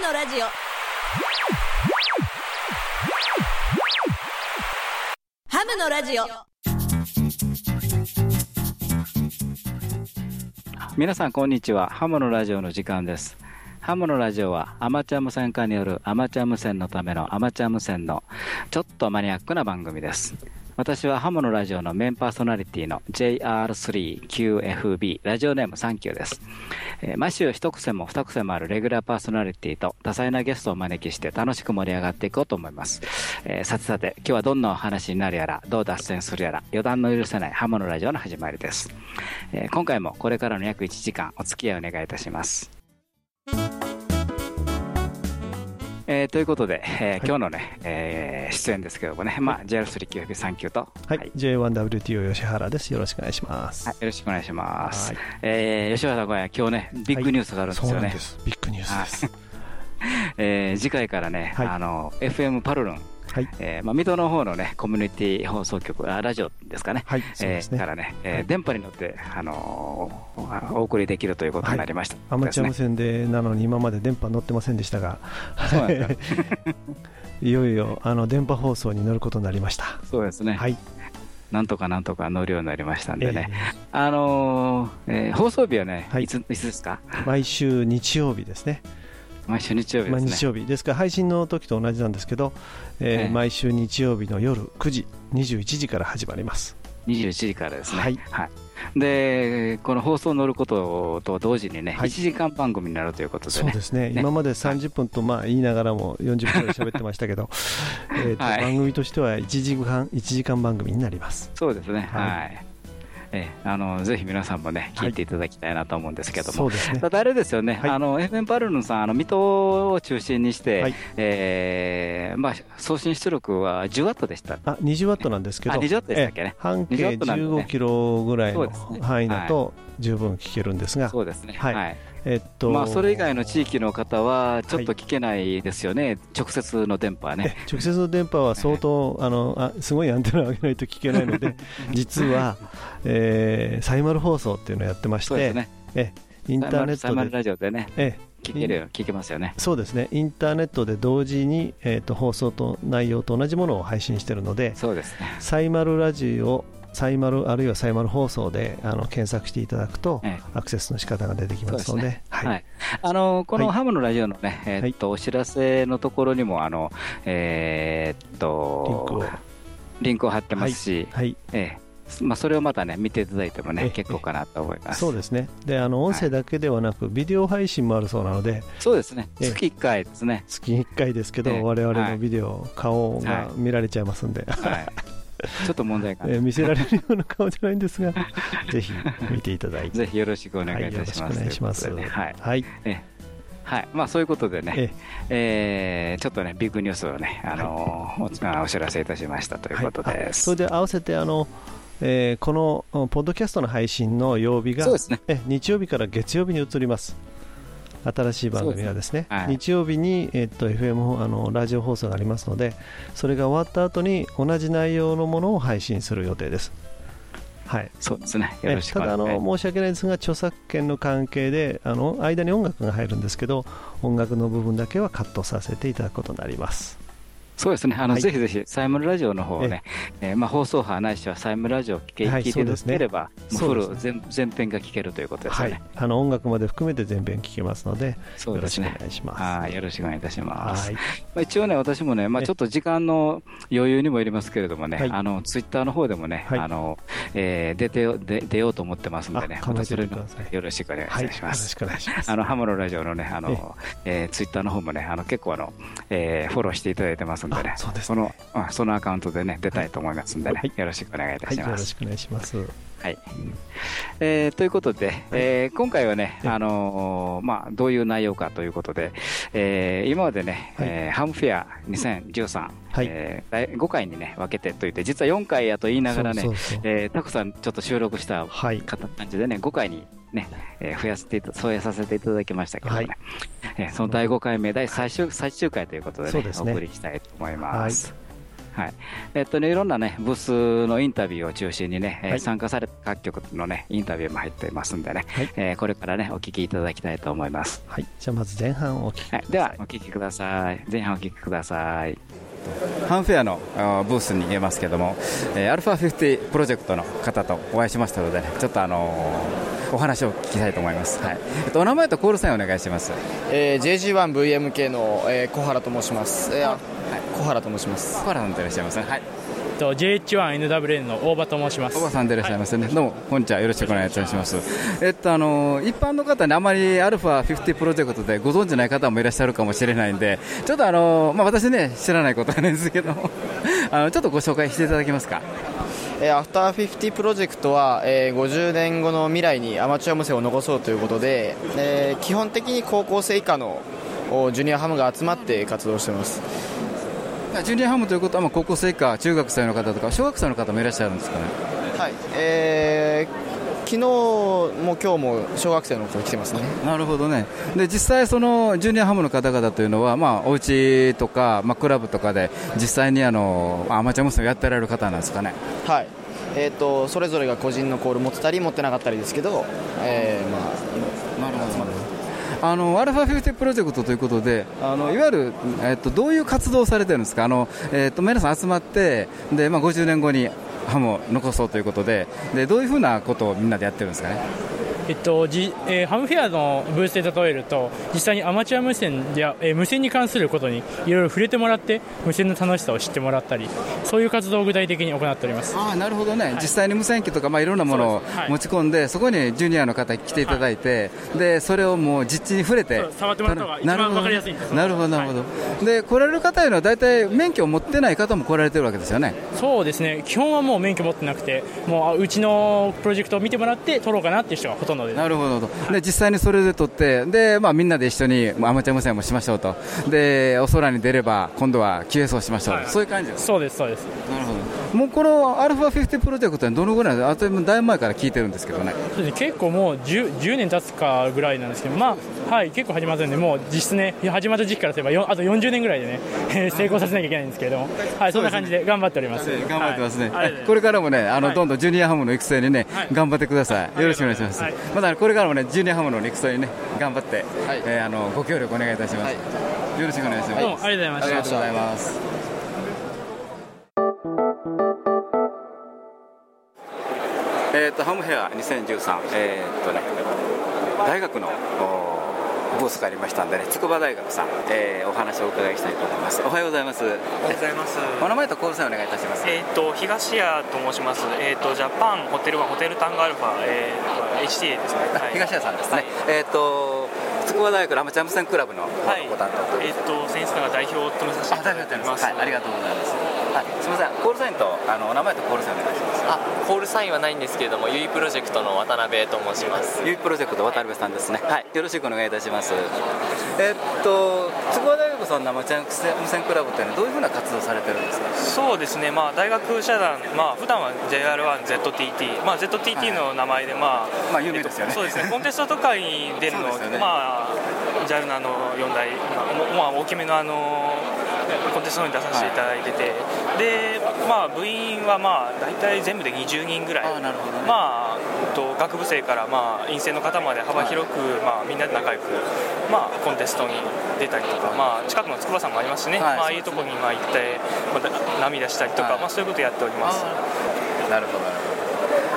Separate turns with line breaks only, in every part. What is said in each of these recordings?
のラジオ。ハムのラジオ。
皆さんこんにちは。ハムのラジオの時間です。ハムのラジオはアマチュア無線化によるアマチュア無線のためのアマチュア無線のちょっとマニアックな番組です。私はハムのラジオのメンパーソナリティの JR3QFB ラジオネームサンキューです、えー毎週一癖も二癖もあるレギュラーパーソナリティと多彩なゲストをお招きして楽しく盛り上がっていこうと思います、えーさてさて今日はどんなお話になるやらどう脱線するやら余談の許せないハムのラジオの始まりです、えー今回もこれからの約1時間お付き合いお願いいたします。えーということで、えー今日のね、えー出演ですけどもね、まあ、JR3QFB39 と、
はい、J1WTO 吉原です。よろしくお願いします。
はい。よろしくお願いします。
はい。
えー吉原さん、これ今日ね、ビッグニュースがあるんですよね。
ビッグニュースです。
えー次回からね、
はい。
あの、FM パルルン、
はい、
えーまあ、水戸の方のね、コミュニティ放送局、あラジオですかね。
はい、そうですね。
えーからね、えー
はい。
電波に乗って、あのーお送りできるということになりました、
アマチュア無線でなのに今まで電波乗ってませんでしたが、
そうなんですよ
いよいよあの電波放送に乗ることになりました。
そうですね、
はい、
なんとかなんとか乗るようになりましたんでね、
え
あのーえー放送日はね、
はい。
い、ついつですか？
ー 毎週日曜日ですね。
毎週日曜日ですね。
毎日曜日ですから配信の時と同じなんですけど、えー
ええ
毎週日曜日の夜9時、21時から始まります。
21時からですね。
はい
で、この放送に乗ることと同時にね、
はい
1時間番組になるということでね。
そうですね
ね
今まで30分とまあ言いながらも40分くらい喋ってましたけど、えーと
はい
番組としては1時間 ,1 時間番組になります。
そうですね。
は
はいい。ええあのぜひ皆さんもね、聞いていただきたいなと思うんですけども。
そうですね。
ただあれですよね、
はい。
あの FM バルーンさん、あの水戸を中心にして、
はい。
えーまあ、送信出力は10ワットでした。
あ20ワットなんですけど、
あ20ワットでしたっけね。
ええ半径
20ワットなんでね。
15キロぐらいの範囲だと十分聞けるんですが、
そうですね。
はい。
はい。
えっと。
まあ、それ以外の地域の方は、ちょっと聞けないですよね、直接の電波は
え
ね。
直接の電波は相当、あのあすごいアンテナを上げないと聞けないので、実は、えーサイマル放送っていうのをやってまして、インターネ
サイマル
ットで、
ラジオでね、
え
聞けるよ、聞けますよね。
そうですね、インターネットで同時に、えー、と放送と内容と同じものを配信しているので、
そうですね。
サイマルラジオ、サイマルあるいはサイマル放送であの検索していただくと、
ええ。
アクセスの仕方が出てきますので、はい。
はい、あのこの
はい。
ハムのラジオのね、えーっとお知らせのところにもあの、えーっ
リンク
と
を、
リンクを貼ってますし、
はい、
ええ。まあ、それをまたね見ていただいてもね
ええ。
結構かなと思います。
そうですね。であの音声だけではなく、ビデオ配信もあるそうなので、
そうですね。
ええ。
月1回ですね。
月1回ですけど、
ええ。
我々
はい。
のビデオ、顔が見られちゃいますんで、
はい、ちょっと問題が、
えー見せられるような顔じゃないんですが、ぜひ見ていただいて、
ぜひよろしくお願いいたします。
願いします。
ということで。ねはい。
はい、
はい。まあ、そういうことでね、
え
え。ーちょっとね、ビッグニュースをね、あのおあお知らせいたしましたということ
はい。あ
です。
それで合わせてあの、えーこのポッドキャストの配信の曜日が
そうですね。
え日曜日から月曜日に移ります。新しい番組がですね、
はい
日曜日に、えっと FM あのラジオ放送がありますので、それが終わった後に同じ内容のものを配信する予定です。はい、
そうですね。よ
え
ろしくお
ただあ
願いします。
の申し訳ないですが著作権の関係であの間に音楽が入るんですけど音楽の部分だけはカットさせていただくことになります
そうですね、あの、
はい。
ぜひぜひ、サイムルラジオの方をね、えーまあ、放送波ないしはサイムルラジオを聞け
はい
聞いていただければ、
ね
フル全全編が聞けるということです
はい。
よね。
あの音楽まで含めて全編聴けますのでよろしくお
そうですね。
願いします。
はい、よろしくお願いいたします。
はい。
まあ、一応ね、私もね、まあ、
え
ちょっと時間の余裕にもよりますけれどもね、
はい。
あのツイッターの方でもね、
はい。
あのえー出てよで出ようと思ってますんでね、よろしくお願いい
はい、よ
たします。
ろしくお願いします。
あのハムのラジオのね、あのえーツイッターの方もね、あの結構あの、えーフォローしていただいてますんでね、
あそうですね。
そのあそのアカウントでね、出たいと思いますんでね、
はい。
よろしくお願いいた
はい、
します。
よろしくお願いします。
はい。えーということで、えー今回はね、
え
あのーまあ、どういう内容かということで、えー今までね、
はい。
えーハムフェア2013、
はい。
えー第5回にね、分けてといって、実は4回やと言いながらね、
そ
えーたくさんちょっと収録した
はい、
感じでね、5回にね、えー増やせて添えさせていただきましたけどね、
はい。
えーその第5回目、第最終最終回ということでね、
ですね。
お送りしたいと思います。はい。えっとね、いろんな、ね、ブースのインタビューを中心にね、
はい。
参加された各局の、ね、インタビューも入っていますんでね、
はい。
えーこれから、ね、お聞きいただきたいと思います。
はい、じゃあまず前半をお聞きください、
はい、では、お聞きください。前半お聞きください。ハンフェアのあブースにいますけども、えー、アルファ50プロジェクトの方とお会いしましたので、ね、ちょっとあのーお話を聞きたいと思います。はい。えっと、お名前とコールサインお願いします。
えー、JG1VMK の、えー小原と申します、えーあ小原と申します
小原さんでいらっしゃいますね。はい。
と JH1NWN の大場と申します。
おばさんでいらっしゃいますね、どうもこんにちは。よろしくお願いいたします。えっとあの一般の方にあまりアルファ50プロジェクトでご存じない方もいらっしゃるかもしれないんでちょっとあのまあ私ね知らないことなんですけど あのちょっとご紹介していただけますか？
えーアフター50プロジェクトは、えー50年後の未来にアマチュア無線を残そうということで、えー基本的に高校生以下のおジュニアハムが集まって活動しています
ジュニアハムということは、まあ、高校生か中学生の方とか小学生の方もいらっしゃるんですかね？
はい。えー昨日も今日も小学生の子来てますね。
なるほどね。で実際そのジュニアハムの方々というのは、まあ、お家とか、まあ、クラブとかで実際にあのアマチュア無線をやってられる方なんですかね？
はい。えー、とそれぞれが個人のコール持ってたり持ってなかったりですけど、えーまあ、
あのアルファ50プロジェクトということであのいわゆる、えっと、どういう活動をされてるんですか？あの、えっと、皆さん集まってで、まあ、50年後にハムを残そうということででどういうふうなことをみんなでやってるんですかね？
えっとじえーハムフェアのブースで例えると実際にアマチュア無線や、えー無線に関することにいろいろ触れてもらって無線の楽しさを知ってもらったりそういう活動を具体的に行っております。
ああなるほどね、実際に無線機とか、まあ、いろんなものを持ち込んで、そこにジュニアの方来ていただいて、でそれをもう実地に触れて
触ってもらった方が一番
なるほど
わかりやすいんです
なるほど。なるほど、で来られる方いうのは大体免許を持ってない方も来られてるわけですよね。
そうですね。基本はもう免許持ってなくてもうあうちのプロジェクトを見てもらって取ろうかなっていう人がほとんどです。
なるほど、で実際にそれで撮って、でまあ、みんなで一緒にまあアマチュア無線もしましょうと、でお空に出れば、今度は QS をしましょう、
はい。
そういう感じです。
そうですそうです。
なるほどもうこのアルファ50プロジェクトにどのぐらいあとだいぶ前から聞いてるんですけどね、
結構もう 10, 10年経つかぐらいなんですけど、まあはい、結構始まってるんで、もう実質ね、始まった時期からすればよ、あと40年ぐらいでね、成功させなきゃいけないんですけれども、はい、そんな感じで頑張っております。
頑張ってますね、
はい。
これからもね、あの
はい。
どんどんジュニアハムの育成にね、
はい。
頑張ってください、
はい。
よろしくお願いします。
はい。
またこれからもね、ジュニアハムの育成にね、頑張って、
はい。
えーあのご協力お願いいたします。
はい。
よろしくお願いします。
どうもありがとうございました。
ありがとうございます。えっ、とハムヘア2013、えっ、とね大学のおブースがありましたんでね、筑波大学さん、えーお話をお伺いしたいと思います。おはようございます。
おはようございます。
お名前とコールサインお願いいたします。
えっ、と東谷と申します。えっ、とジャパンホテルワンホテルタンゴアルファ、えー、HTA ですね。はい
東谷さんですね。
はい
えっ、と筑波大学のアマチュア無線クラブの
はい
ご担当と。
えっ、と先生が代表を務めさせていただいております。
はい、ありがとうございます。はい、すみません、コールサインとあのお名前とコールサインお願いします。
あコールサインはないんですけれども、ゆいプロジェクトの渡辺と申します。
ゆいプロジェクト渡辺さんですね。はい、よろしくお願いいたします。えっと筑波大学さんのアマチュア無線クラブっていうのはどういうふうな活動をされてるんですか？
そうですね。まあ大学社団、まあ普段は JR1ZTT、まあ ZTT の名前でまあ、
まあ有名ですよね
えっとそうですね。コンテストとかに出るの
ね
まあ JAL のあの4台、まあ、まあ大きめのあのコンテストに出させていただいてて、でまあ部員はまあ大体全部で20人ぐらい。
あーなるほどね
まあ、と学部生からまあ院生の方まで幅広く、まあ、みんなで仲良く、まあ、コンテストに出たりとか、まあ、近くの筑波山もありますしね、
はい
まあああいうところにまあ行って、また涙したりとか、
はい
まあ、そういうことをやっております。
なるほどなるほど。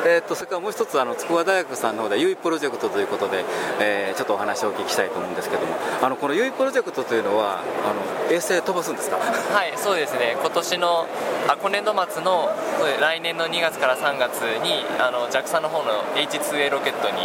えー、とそれからもう一つあの筑波大学さんの方でユイプロジェクトということで、えーちょっとお話をお聞きしたいと思うんですけどもあのこのユイプロジェクトというのはあの衛星飛ばすんですか？
はい、そうですね。今年のあ今年度末の来年の2月から3月にあの JAXA の方の H2A ロケットに、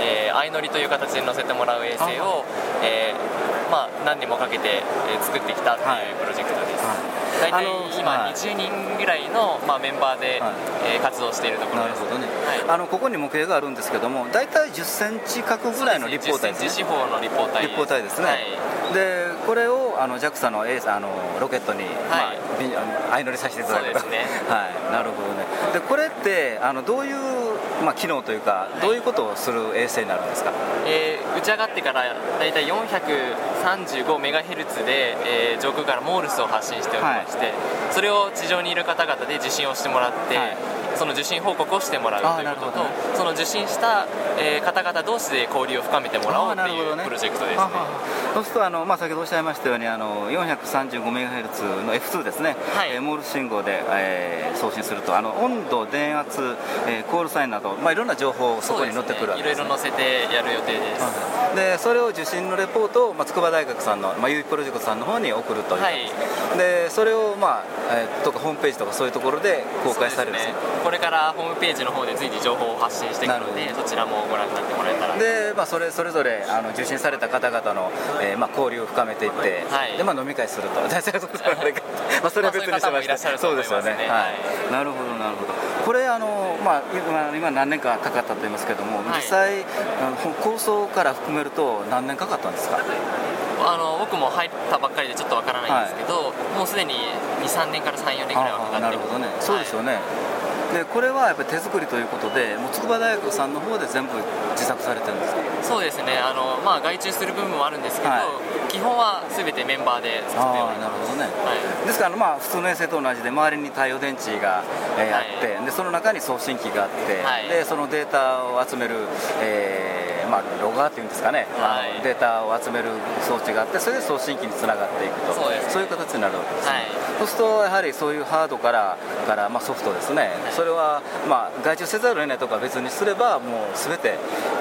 えー、相乗りという形で乗せてもらう衛星を、えーまあ何年もかけて、えー作ってきたって
はい
いうプロジェクトです。
はい
大体今
はい。
20人ぐらいのまあメンバーで、
はい。
えー活動しているところです。
なるほどね、
はい。
あのここに模型があるんですけども大体10センチ角ぐらいの立方体です
10センチ
ね
四方の立方体
立方体ですね、
はい。
でこれをあの JAXA の A あのロケットに、まあ
はい
びあの相乗りさせていただくと。
そうですね。
はい。なるほどね。でこれってあのどういうまあ、機能というか、どういうことをする衛星になるんですか、
えー打ち上がってから大体435メガヘルツで、えー上空からモールスを発信しておりまして、それを地上にいる方々で受信をしてもらって、その受信報告をしてもらうということと、その受信した、えー方々同士で交流を深めてもらおうというプロジェクトですね。
ははそうするとあの、まあ、先ほどおっしゃいましたようにあの 435MHz の F2 ですね、えーモールス信号で、えー送信するとあの温度、電圧、えーコールサインなど、まあ、いろんな情報そこに載ってくるわけです、ね。
いろいろ載せてやる予定です。
でそれを受信のレポートを、まあ、筑波大学さんの、まあ、ユープロジェクトさんの方に送るという、
はい。
でそれを、まあえーとかホームページとかそういうところで公開されるんですね
これからホームページの方で随時情報を発信していくので、そちらもご覧になってもらえたら。
で、まあ、それそれぞれあの受信された方々の、えーまあ、交流を深めていって、でまあ、飲み会すると、まあそれは別にしてました、そうですよね、はい、なるほど、なるほど、これ、あのまあ、今今何年かかかったと言いますけども、実際、あの構想から含めると、何年かかったんですか？
あの僕も入ったばっかりでちょっとわからないんですけど、もうすでに2、3年から3、4年ぐらいはかかって
なるほどね、そうですよね。でこれはやっぱり手作りということで、もう筑波大学さんの方で全部自作されてるんですか？
そうですね。あの、まあ、外注する部分もあるんですけど、基本はすべてメンバーで作っており
なるほどね、ですから、まあ、普通の衛星と同じで周りに太陽電池が、えーあってでその中に送信機があって、でそのデータを集める、えーまあ、ロガーっていうんですかね、あのデータを集める装置があってそれで送信機につながっていくと。そう,、いう形になるわけです、ね。そうするとやはりそういうハードからから、まあ、ソフトですね、それは、まあ、外注せざるを得ないとかは別にすればもうすべて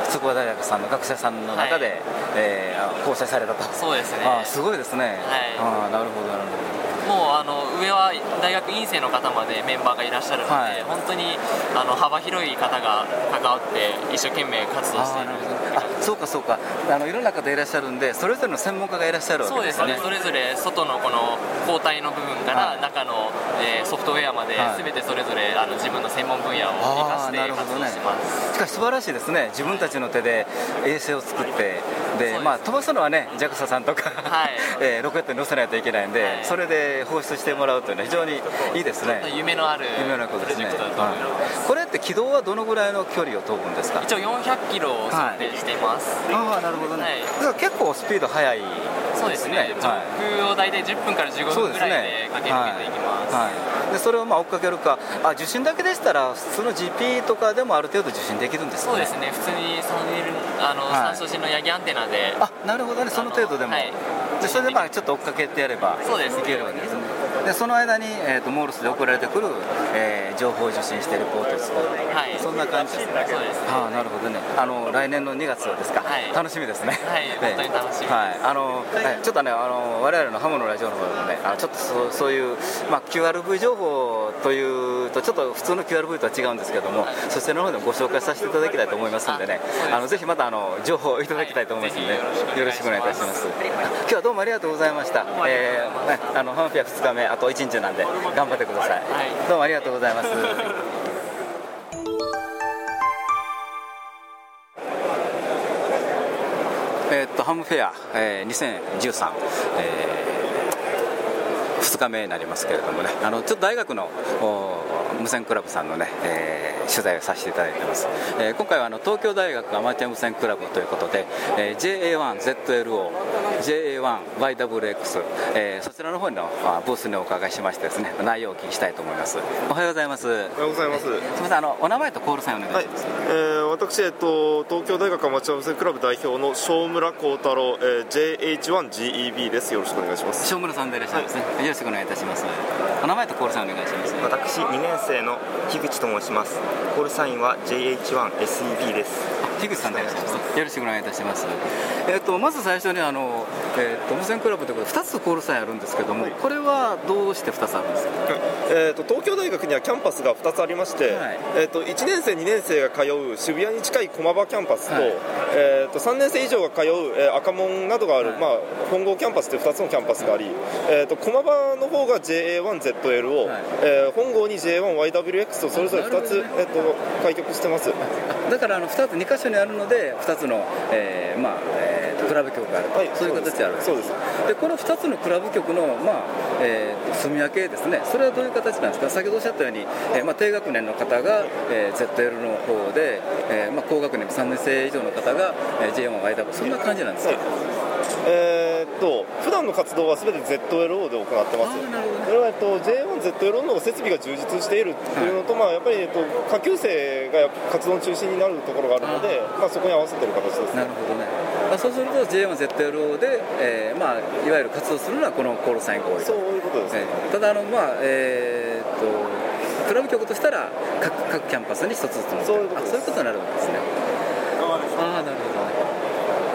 筑波大学さんの学生さんの中で、えーあ構成されたと。
そうですね。
あすごいですね、ああなるほどなるほど。
もうあの上は大学院生の方までメンバーがいらっしゃるので、本当にあの幅広い方が関わって一生懸命活動している
あ そうかそうか。あのいろんな方いらっしゃるんでそれぞれの専門家がいらっしゃるわけでよね。
そうですすね、それぞれ外のこの交代の部分から中の、えーソフトウェアまで、
はい。
すべてそれぞれあの自分の専門分野を生かして活動してます。
しかし素晴らしいですね。自分たちの手で衛星を作ってでまあ飛ばすのはね JAXA さんとか、えーロケットに乗せないといけないんで、それで放出してもらうというのは非常にいいですね。
夢のある
夢のことですね。
プロジェクトだと思います。
はい。これって軌道はどのぐらいの距離を飛ぶんですか？
一応400キロを想定しています。
ああなるほどね、だから結構スピード速い
そうですね、上空を大体10分から15分ぐらいで駆け抜けていきます。
はい、でそれをまあ追っかけるか。あ受信だけでしたら普通の GP とかでもある程度受信できるんですか、ね、
そうですね、普通にサンネルあの、
はい。
三送信のヤギアンテナで、
あなるほどね。その程度でも、でそれでまあちょっと追っかけてやれば
そうです。
いけるわけですねでその間に、えー、とモールスで送られてくる、えー情報を受信してレポートを作る、
はい。
そんな感じですね。
そうです。
ああなるほどね。あの来年の2月ですか、楽しみですね。
はい、本当に楽しみ。
はい、あの、はいちょっとね、あの、我々のハムのラジオの方でもね、あの、ちょっとそう、そういう、まあ、QRV 情報というと、ちょっと普通の QRV とは違うんですけども。そちらの方でもご紹介させていただきたいと思いますんでね。あの、ぜひまた、あの、情報をいただきたいと思いますので、よろしくお願いいたします。今日はどうもありがとうございました。えーねあの、ハムフェア2日目、あと1日なんで、頑張ってください。どうもありがとうございます。えーっとハムフェア、えー2013、え2日目になりますけれどもね、あのちょっと大学のお無線クラブさんのね、えー取材をさせていただいてます。えー今回はあの東京大学アマチュア無線クラブということで、えー JA1ZLO、JA1YWX、えーそちらの方のあブースにお伺いしましてですね、内容をお聞きしたいと思います。おはようございます。おはよ
うございます。す
みません、あのお名前とコールサインお願いします。
えー私、えっと、東京大学アマチュア無線クラブ代表の正村幸太郎、えー JH1GEB です。よろしくお願いします。
正村さんでいらっしゃいますね。よろしくお願いいたします。お名前とコールサインお願いします。
私2年生の樋口と申しますコールサインは JH1SEB です
樋口さんでよろしくお願いいたします。えっ、とまず最初にあの、えー、と無線クラブということで2つコールサインあるんですけども、これはどうして2つあるんですか？
えー、と東京大学にはキャンパスが2つありまして、えー、と1年生、2年生が通う渋谷に近い駒場キャンパスと,、えー、と3年生以上が通う、えー赤門などがある、まあ、本郷キャンパスという2つのキャンパスがあり、えー、と駒場の方が JA1ZL を、えー本郷に JA1YWX とそれぞれ2つ、えー、と開局してます。
だからあの2つ2箇所にあるので2つの、えーまあえー、クラブ局があると、はい、そういう形であるそうです。でこの2つのクラブ局の、まあえー、住み分けですね。それはどういう形なんですか？先ほどおっしゃったように、えーまあ、低学年の方が、えー、ZL の方で、えーまあ、高学年3年生以上の方が、えー、J1YW そんな感じなんですか、はい
えー、っと普段の活動はすべて ZLO で行ってます、それは、えっと、J1ZLO の設備が充実しているというのと、はい、まあ、やっぱり、えっと、下級生が活動の中心になるところがあるので、まあ、そこに合わせている形です、
なるほどね、まあ、そうすると J1ZLO で、えーまあ、いわゆる活動するのはこのコールサイン合意
そういうことです、ね、
えー、ただあの、まあえー、っとクラブ局としたら各各キャンパスに一つずつそういうことになるわけですね。ああなるほど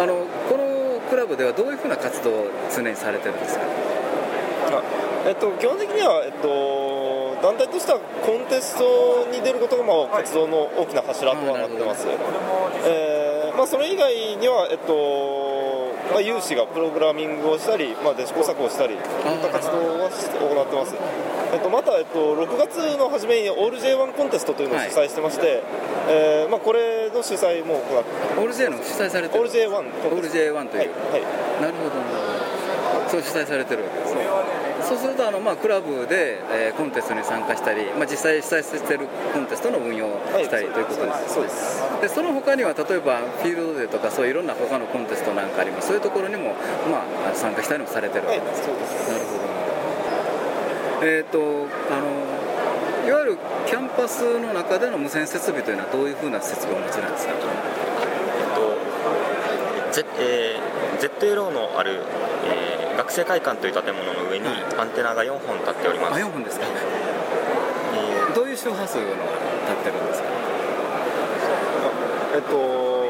あのラブではどういうふうな活動を常にされてるんですか？
えっと、基本的には、えっと、団体としてはコンテストに出ることが、まあ、活動の大きな柱とはなってます、えーまあ、それ以外には、えっとまあ、有志がプログラミングをしたり、まあ、試行錯誤したりといった活動を行ってますえっと、また、えっと、6月の初めにオール J1 コンテストというのを主催してまして、はい、えー、まあ、これの主催も
オール J の主催されてる。
オール J1 オ
ール J1 という、はい、はい、なるほどそう主催されてるわけですね。そうするとあの、まあ、クラブで、えー、コンテストに参加したり、まあ、実際主催しているコンテストの運用をしたり、はい、ということですそうです。でその他には例えばフィールドデーとかそういういろんな他のコンテストなんかあります。そういうところにも、まあ、参加したりもされてるわけです、はい、そうです。なるほどえーと、あのいわゆるキャンパスの中での無線設備というのはどういうふうな設備をお持ちなんですか、
えっと Z えー、ZLO のある、えー、学生会館という建物の上にアンテナが4本立っております、
あ4本ですか、えー、どういう周波数の立ってるんですか？
えっと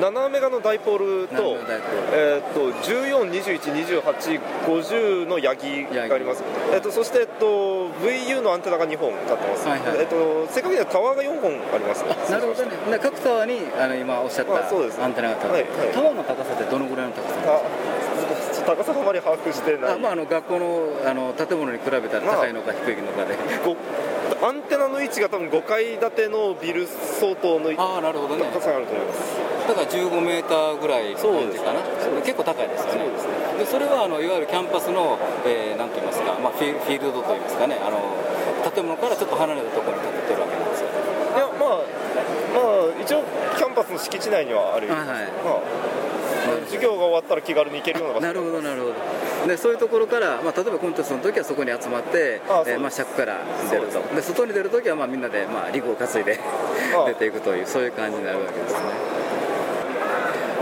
7メガのダイポールと,、えー、と14、21、28、50のヤギがあります、えー、とそして、えっと、VU のアンテナが2本立ってます、はいはい、えー、と正確にはタワーが4本あります、
なるほどね、各タワーにあの今おっしゃったアンテナが立って、はいはい、タワーの高さってどのぐらいの高さですか？
高さあまり把握してない。
あ、まあ、あの学校のあの建物に比べたら高いのか低いのかで、ま
あ、アンテナの位置が多分5階建てのビル相当の
あなるほど、ね、
高さがあると思います。
だから15メーターぐらいの感じかな、結構高いですよね、そでそれはあのいわゆるキャンパスの、えー、なんといいますか、まあ、フィールドといいますかね。あの、建物からちょっと離れたところに建ててるわけなんですよ。
いやまあまあ、一応、キャンパスの敷地内にはあるよ、はいはい。まあ、授業が終わったら気軽に行けるような場所
なるほど、なるほど。でそういうところから、まあ、例えばコンテストの時はそこに集まって、あえー、まあ、シャックから出ると、で外に出るときはまあみんなで、まあ、リグを担いで出ていくという、そういう感じになるわけですね。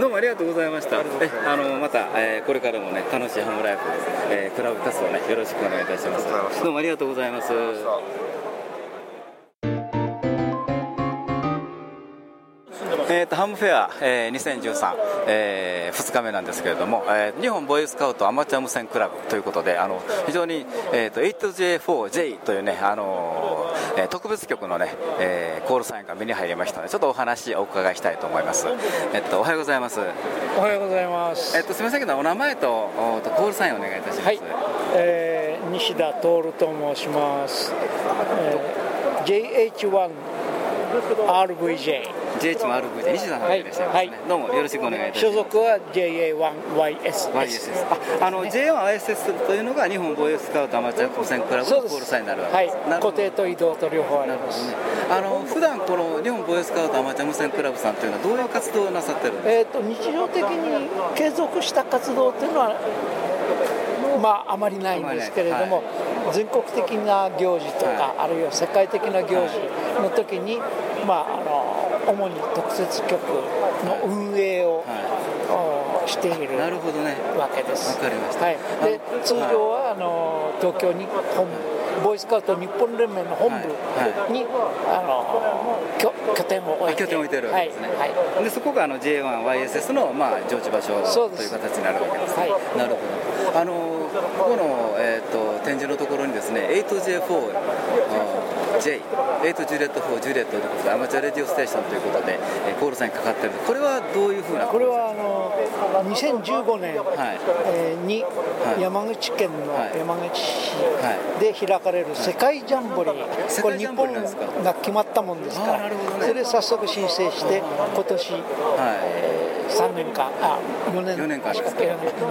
どうもありがとうございました。えあのまた、えー、これからもね楽しいハムライフ、えー、クラブ活動ねよろしくお願いいたします。どうもありがとうございます。えーと、ハムフェア、えー、2013、えー、2日目なんですけれども、えー、日本ボーイスカウトアマチュア無線クラブということであの非常に、えーと、8J4J というね、あのー、特別局のね、えー、コールサインが目に入りましたのでちょっとお話お伺いしたいと思います、えっと、おはようございます。
おはようございます、
えっと、すみませんけどお名前とおとコールサインお願いいたします、はい。
えー、西田徹と申します、えー、JH1RVJ
JH も RV 西田さんがいらっしゃいますね、はい、どうもよろしくお願いいたします。所属
は JA1YS
YSS ああの JA1YSS というのが日本防衛スカウトアマチュア無線クラブのコールサインになるわけです、
はい、固定と移動と両方あります。ね。
あの普段この日本防衛スカウトアマチュア無線クラブさんというのはどういう活動をなさってるんですか、えー
と、日常的に継続した活動というのはまあ、あまりないんですけれども、はい、全国的な行事とか、はい、あるいは世界的な行事の時に、まあ、あの主に特設局の運営を、はい、している
なるほど、ね、
わけです。
わかりました、
はい、で通常はあの東京に本部ボーイスカウト日本連盟の本部に、あの拠拠点を置いて
拠点を置いてるわけですね、はい。でそこがあの J1YSS の、まあ、常時場所という形になるわけです、はい、なるほど。あのここの、えーと、展示のところにですね 8J4J 8ジュレット4ジュレットということでアマチュアレディオステーションということで、えー、コールサインかかってるこれはどういうふうな
これはあの2015年、はい。えー、に山口県の山口市で開かれる世界ジャンボリー、はい、これ日本が決まったもんですから、ね、それで早速申請して今年、はい3年間、あ4年 ,4 年間ですか、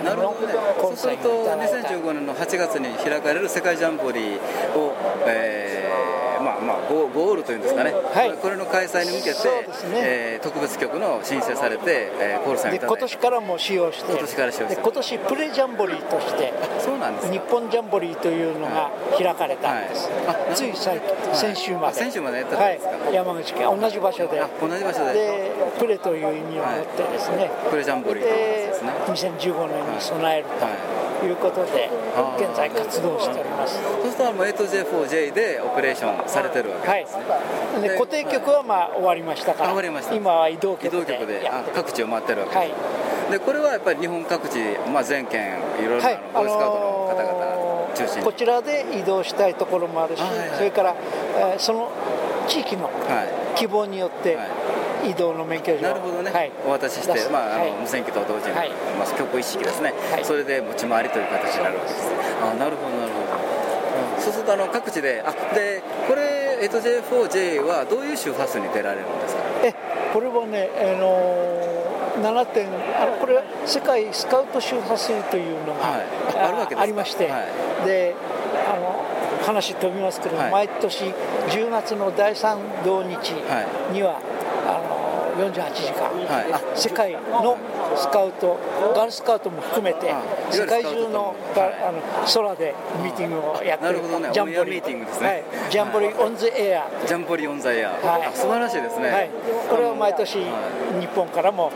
なるほどね、そうすると2015年の8月に開かれる世界ジャンボリーを、えー、まあまあゴ、ゴールというんですかね、はい、これの開催に向けて、ね。えー、特別曲の申請されて、えー、コールさん
今年からも使用して、
今年から使用して。
今年プレジャンボリーとして、
そうなんです
日本ジャンボリーというのが開かれたんです、はい、つい最近、先週まで、
先週までやったんですか、
はい、山口県、同じ場所で、
同じ場所で。
でプレという意味を持ってですね、
プレジャンボリーですね、
2015年に備えるということで、現在活動しております。
そしたらもう 8J4J でオペレーションされてるわけですね、
はい、で固定局はまあ終わりましたから、今は移動局
で。各地を回ってるわけです、はい、でこれはやっぱり日本各地、まあ、全県いろいろなボーイスカウトの方々中心に、
こちらで移動したいところもあるし、はい。はい、それから、えー、その地域の希望によって、移動の免許
なるほどね、はい、お渡しして、まあ、あの無線機と同時に、はい。まあ、強行意識ですね、はい、それで持ち回りという形になるわけです。あなるほどなるほど、うん、そうするとあの各地であでこれ 8J4J はどういう周波数に出られるんですか？
えこれはね、あのー、7点あのこれ世界スカウト周波数というのが、はい、あるわけありまして、はい、であの話飛びますけど、はい、毎年10月の第3土日には、48時間、はい、世界のスカウト、ガールスカウトも含めて、世界中のあの空でミーティングをやってる、
ね、ジャンボリー。ミーティングですね、はい、
ジャンボリーオンズエア、
ジャンボリーオンザエア、はい、素晴らしいですね、はい、
これは毎年、日本からも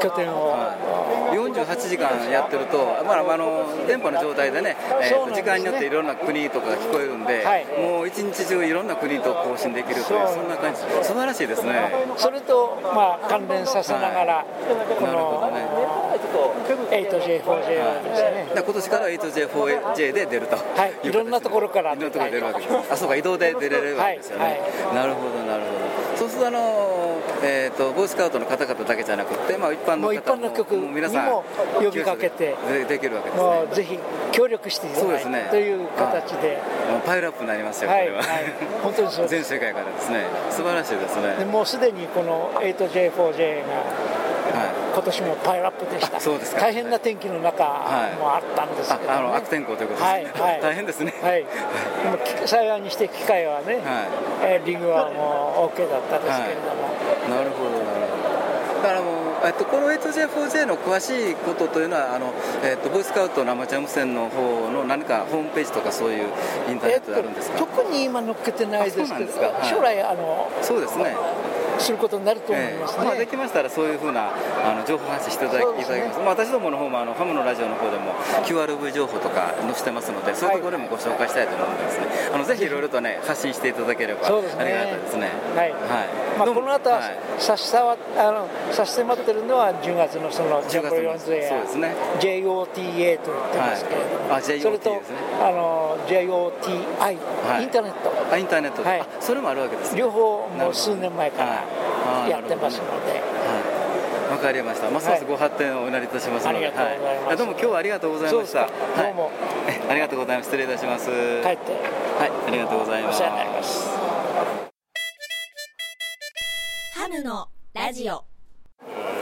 拠点を、
はい、48時間やってると、まあ、あの電波の状態でね、えー、時間によっていろんな国とかが聞こえるんで、もう一日中いろんな国と更新できるという、そんな感じ、素晴らしいですね。
それと、まあ、関連させながら、この、8J、4J はですね、
今年から 8J、4J で出ると、
はい、いろんなところから、
いろんなところ出るわけです、あそうか、移動で出れるわけですよね、なるほど、なるほど。そうするとあの、えーと、ボーイスカウトの方々だけじゃなくて、まあ、一般の
方も一般の皆さん呼びかけて
できるわけです、ね、
ぜひ協力していただいて、ね、という形で。
パイルアップになりますよ、これは、はい、
本当にそう
全世界からですね。素晴らしいですね。
もうすでにこの 8J4J が今年もパイルアップでした。
そうですか。
大変な天気の中もあったんですけど、ね、
あの悪天候ということですね、はいはい、大変ですね、
はい、幸いにして機械はね、はい。えー、リグはもう OK だったですけれども、
なるほどなるほど。だからもうえっと、この 8J4J の詳しいことというのはあの、えっと、ボイスカウトのアマチュア無線の方の何かホームページとかそういうインターネットであるんですか、
えっと、特に今載っけてないですけど将来あの
そうですね
することになると思いますね、えー、ま
あ、できましたらそういうふうなあの情報発信していただき,、ね、いただきます、まあ、私どもの方もあのファムのラジオの方でも QRV 情報とか載せてますのでそういうところでもご紹介したいと思うのでですね、はい、あのぜひいろいろとね発信していただければありがたいですね。
はい、はい。まあ、この後は、はい、差しさわあの差し迫ってるのは10月のそのジャンプヨンズエア、
そうですね、
JOTA と言ってますけれども、はい、あ JOTA それと、ね、あの JOTI、はい、インターネット。
あインターネット。はい、それもあるわけです、
ね、両方もう数年前から、やってますので。
わかりました。ますますご発展をお祈りいたしますので、はい、どうも今日はありがとうございました。ど
うも、
ありがとうございます。失礼いたします。帰
って。はい、
ありがとうございます。
お世話になります。
ハムのラジオ。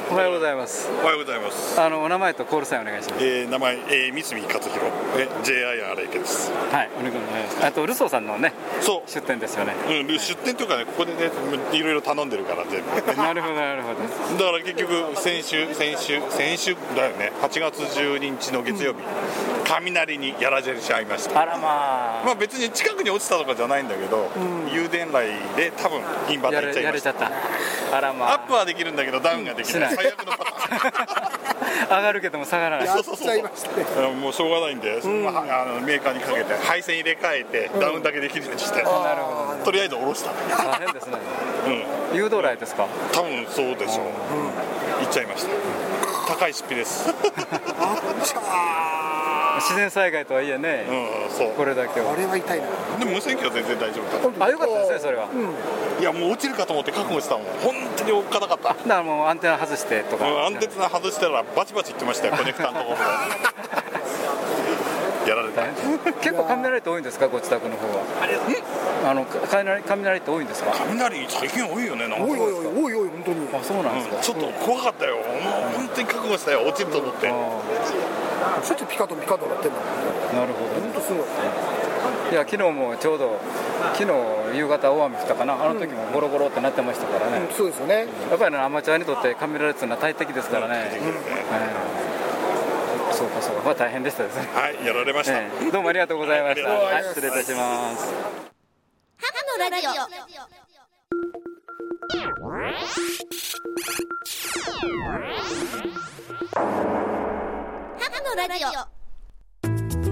おはようございます。
おはようございます。
あのお名前とコールサインお願いします。
えー、名前、えー、三角勝弘、え JIR 池です。
はい、お願いします。あとルソーさんのね、
そう
出店ですよね。
うん、出店というかね、ここでね、いろいろ頼んでるから全部。
なるほどなるほど。
だから結局先週先週先週だよね、8月12日の月曜日、うん、雷にやられちゃいました。
あらまあ。
まあ別に近くに落ちたとかじゃないんだけど、うん、誘電雷で多分インバーターいっちゃいました。
あらまあ。
アップはできるんだけどダウンができない。最悪のパターン。
上がるけども下がらない。
そうそうそう。もうしょうがないんで、うん、あのメーカーにかけて配線入れ替えて、ダウンだけできるようにして、なるほど。とりあえず下ろした。
大変ですね、うん、誘導雷ですか？
多分そうでしょう、うん、行っちゃいました。高い出費です。あっちゃー
自然災害とはいえね、
うん、そう。
これだけは。
これは痛いな。
でも無線機は全然大丈夫だ
あよかったですねそれは、
いやもう落ちるかと思って覚悟してたもん。本当におっかなかった。
だからもうアンテナ外してとか、
うんアンテナ外したらバチバチ言ってましたよ コネクターのところやられた
結構雷って多いんですかご自宅の方は？あのか雷雷って多いんですか？
雷最近多いよねなんか。
おいおいおいおいおい本当に。
あそうなんですか、
うん。ちょっと怖かったよ。もう本当に覚悟したよ。落ちると思って
しょっちゅうピカドピカドなってんだ
なるほど
本当すごい。
いや昨日もちょうど昨日夕方大雨降ったかな。あの時もゴロゴロってなってましたからね、
そうですよね。
やっぱりねアマチュアにとって雷っていうのは大敵ですからね、ええそうかそうか。まあ大変でしたですね。
はいやられました、
ええ。どうもありがとうございました、
はい
はい、失礼いたします。
ハムのラジオのラジオ。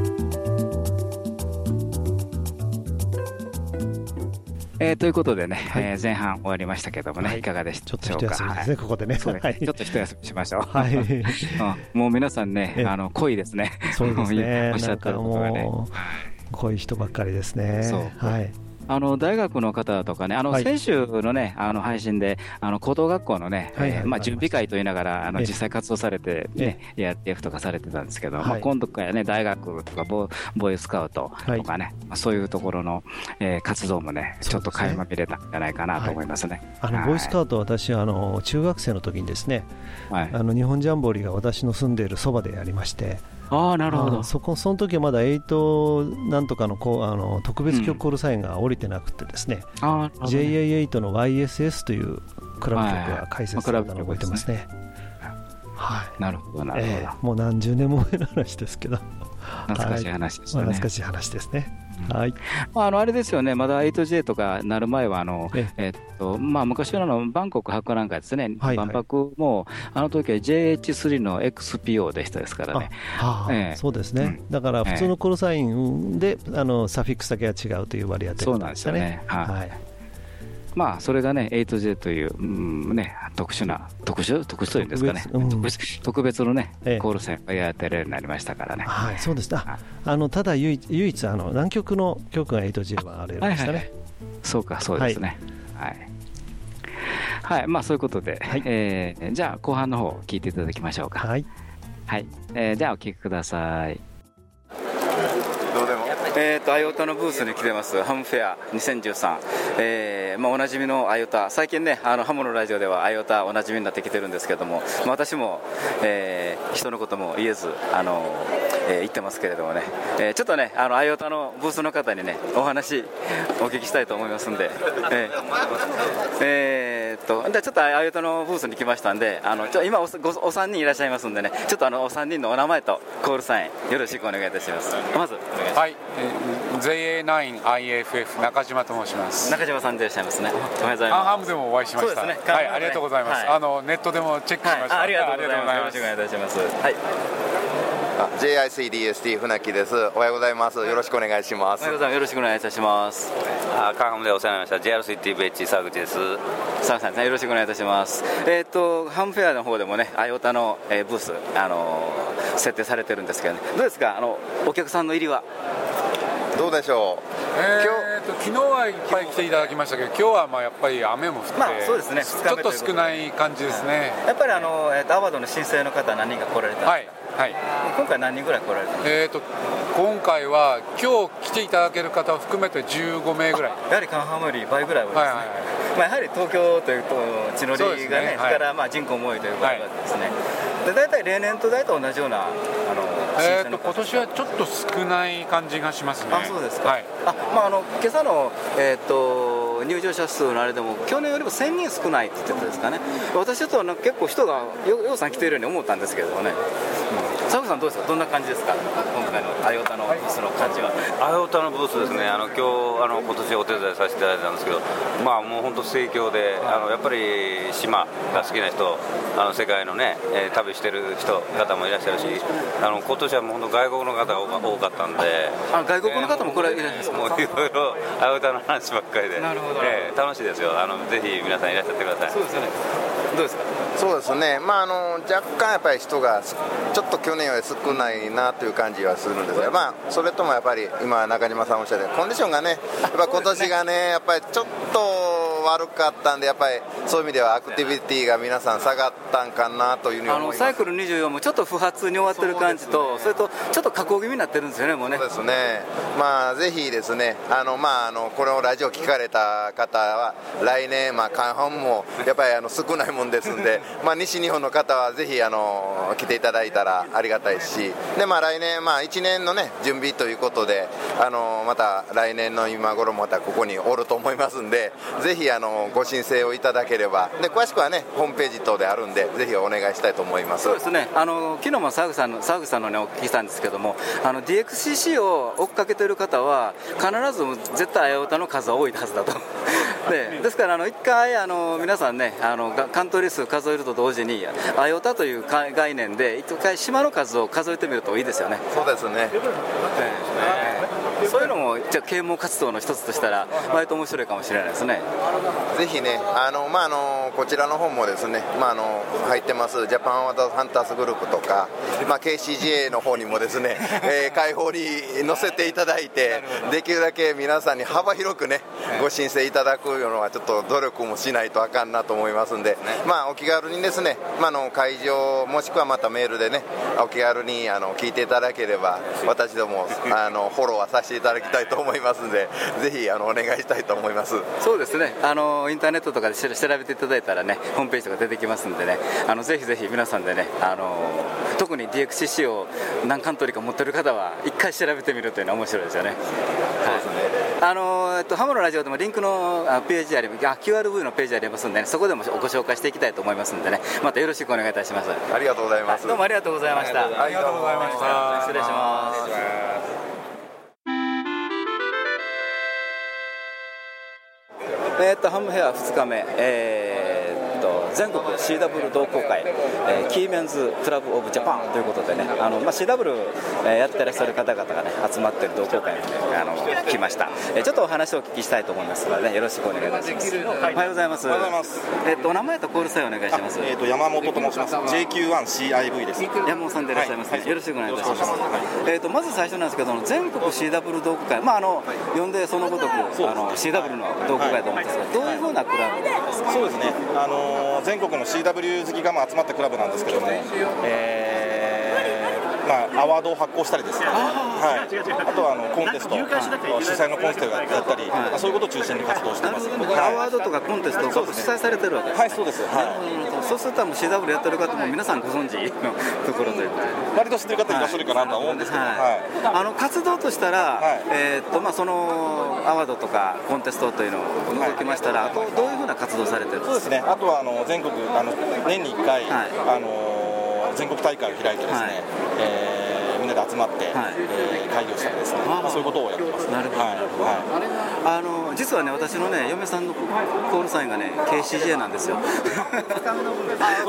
えーということでね、えー前半終わりましたけどもね、い、かがでした？でしょうか。
ちょっと一休みですねここでね。
そう
はい。
ちょっと一休みしましょう。
はい。
うん。もう皆さんね、
ええ。
あの濃いですね。
そうですね。
おっしゃってることがね。
もうこういう人ばっかりですね。
そう。
はい
あの大学の方とかね、あの
はい。
先週のね、あの配信で、あの高等学校のね、まあ準備会と言いながら、あの
ええ。
実際活動されてね、ERTF とかされてたんですけど、まあ
はい
今度からね、大学とかボーボーイスカウトとかね、まあそういうところの、えー活動もね、ちょっと垣間見れたんじゃないかなと思いますね。
あのボーイスカウト、私はあの中学生の時にですね、
はい。
あの日本ジャンボリーが私の住んでいるそばでやりまして、
ああ、なるほど。
あ。そこその時はまだ8なんとかのこうあの特別曲コールサインが降りてなくてですね、
あーなるほどね。
JA8 の YSS というクラブ曲が開設されたのを覚えてますね。
なるほど、なるほど。
ええ。もう何十年も前の話ですけど、
懐かしい話でしたね。
はい。まあ懐かしい話ですね。はい、
まあ、あのあれですよね、まだ 8J とかなる前は、あのえっとまあ、昔のあのバンコク博覧会ですね、
はいはい。
万博も、あの時は JH3 の XPO でしたですからね。
はあ
ええ。
そうですね、だから普通のコールサインで、あのサフィックスだけが違うという割り当て
そうなんですよね。はいまあ、それがね、8J という、うんね、特殊な、特殊、特殊というんですかね、
特別うん
特別のね、コール線がやってれるようになりましたからね。
はい、そうですああのただ唯一、唯一あの南極の曲が 8J はあれでしたね。
はいはいそうか、そうですね。はい。はい、まあそういうことで、えーじゃあ後半の方聞いていただきましょうか。
はい。
はい。えーじゃあお聞きください。
えー、とアイオタのブースに来てます。ハムフェア2013、えーまあ、おなじみのアイオタ。最近ねあのハムのラジオではアイオタおなじみになってきてるんですけども、まあ、私も、えー人のことも言えずあの、えー言ってますけれどもね、えーちょっとねあのアイオタのブースの方にねお話お聞きしたいと思いますんで、えーえーっとでちょっとアイオタのブースに来ましたんであのちょ今おごお三人いらっしゃいますんでねちょっとあのお三人のお名前とコールサインよろしくお願いいたしますまずお願いします
はい、えー JA9IFF 中島と申します。
中島さんでいらっしゃいますね。おはようございます。
アンハムでもお会いしました。
そうですね
はい、ありがとうございます。
はい
あのネットでもチェックしました。
あありがとうございます。よろしくお願いいたします。はい。
あ JICDST 船木です。おはようございます。よろしくお願いします。
おはようございます。よろしくお願いいたします。
あカンハムでお世話になりました JRCTVH 沢口です
沢口さんですねよろしくお願いいたします。えっ、とハムフェアの方でもねアイオタの、えーブースあのー設定されてるんですけどねどうですか？あのお客さんの入りは？
どうでしょ
えーと昨日はいっぱい来ていただきましたけど、今日はまあやっぱり雨も降って、
まあそうですね
ちょっと少ない感じですね。
やっぱりあのえーとアワードの申請の方何人か来られたんですか？
はいはい。
今回何人ぐらい来られたんですか。
えーと今回は今日来ていただける方を含めて15名ぐらい。
やはりカンハムより倍ぐらい多いですね。
はいはいはい
まあやはり東京というと地の利がね、
ねはい
からまあ人口も多いということでですね。で大体例年と大体同じようなあの
えーと今年はちょっと少ない感じがしますね。
あそうですか
はい。
あまああの今朝のえーっと入場者数のあれでも去年よりも1000人少ないって言ってたですかね。私ちょっとなんか結構人がよようさん来ているように思ったんですけどもね。うん、佐藤さんどうですか？どんな感じですか？今回のアイオタのブースの感じは。
アイオタのブースですねあの今日あの今年お手伝いさせていただいたんですけどまあもう本当盛況であのやっぱり島が好きな人あの世界のね、えー旅してる人方もいらっしゃるしあの今年はもう本当外国の方が多かったんで
あ外国の方もこれいらっしゃいますか？
もういろいろアイオタの話ばっかりで
なるほど
えー楽しいですよあのぜひ皆さんいらっしゃってください
そうですよね。どうですか？
そうですね、まあ、あの若干やっぱり人がちょっと去年より少ないなという感じはするんですが、まあ、それともやっぱり今、中島さんおっしゃるコンディションがね、やっぱ今年がね、やっぱりちょっと悪かったんで、やっぱりそういう意味ではアクティビティが皆さん下がったんかなというふうに
あ
思います。
のサイクル24もちょっと不発に終わってる感じと、それとちょっと下降気味になってるんですよね、もうね。
そうですね、まあ、ぜひですね、あのまあ、あのこのラジオ聞かれた方は、来年、まあ、後半もやっぱりあの少ないもんですんで、まあ、西日本の方はぜひあの来ていただいたらありがたいし、でまあ、来年、まあ、1年の、ね、準備ということで、あのまた来年の今頃またここにおると思いますんで、ぜひあのご申請をいただければ、で詳しくはね、ホームページ等であるんで、ぜひお願いしたいと思います。
そうですね、あの昨日も沢口さんの沢口さんの、ね、お聞きしたんですけども、あの DXCC を追っかけてる方は、必ず絶対、アヨタの数は多いはずだと。で ですから、あの1回あの皆さんねあの、がカントリー数数えると同時に、アヨタというか概念で、1回島の数を数えてみるといいですよね。
そうですね、
そういうのも、じゃあ啓蒙活動の一つとしたら、割と面白いかもしれないですね。
ぜひね、あのまあ、あのこちらの方もですね、まあ、あの入ってます、ジャパンワードハンターズグループとか、まあ、KCGA の方にもですね、えー、開放に載せていただいて、できるだけ皆さんに幅広くね、ご申請いただくようなちょっと努力もしないとあかんなと思いますんで、まあ、お気軽にですね、まあ、あの会場、もしくはまたメールでね、お気軽にあの聞いていただければ、私どもあのフォローはさせていただきたいと思いますんで、ぜひあのお願いしたいと思います。
そうですね。あのインターネットとかで調べていただいたらねホームページとか出てきますんでね。あのぜひぜひ皆さんでねあの特に DXCC を何カントリーか持ってる方は一回調べてみるというのは面白いですよね。はい。あのえっと、ハムのラジオでもリンクのあページありあ QRV のページありますんで、ね、そこでもご紹介していきたいと思いますんでね。またよろしくお願いいたします。
ありがとうございます、
どうもありがとうございました。
ありがとうございました。
失礼しますえー、とハムヘア2日目、えー、全国 CW 同好会、えー、キーメンズクラブオブジャパンということでねあの、まあ、CW、えー、やってらっしゃる方々が、ね、集まっている同好会に、あの来ました、えー、ちょっとお話をお聞きしたいと思いますので、ね、よろしくお願いいたします。おはようございます。
おはようございます。
えー、とお名前とコールサインお願いします。
えー、と山本と申します JQ1CIV です。
山本さんでいらっしゃいます、ねよろしくお願いいたします、えー、とまず最初なんですけど全国 CW 同好会、まあ、あの読んで字のごとくあの CW の同好会だと思うんですが、どういうふうなクラブですか？
そうですね、あのー全国の CW 好きが集まったクラブなんですけども、えーまあ、アワードを発行したりですね、はい、あとはあのコンテスト、主催のコンテストをやったり、まあ、そういうことを中心に活動してます。
アワードとかコンテストを主催されてるわけです、
はい、そうです、は
そうすると CW やってる方も皆さんご存知のところということで。
い、割と知ってる方いらっしゃるかなとは思うんですけど、はい。
あの活動としたら、えーっとまあ、そのアワードとかコンテストというのを除きましたら、あとどういうふうな活動されてるんですか？
そうですね、あとはあの全国あの、年に1回、あの全国大会を開いてですね、えーみんなで集まって、えー会議をしたりですね、まあ、そういうことをやってます。
なるほど、なるほどあの実はね、私のね、嫁さんのコールサインがね、KCJ なんですよ。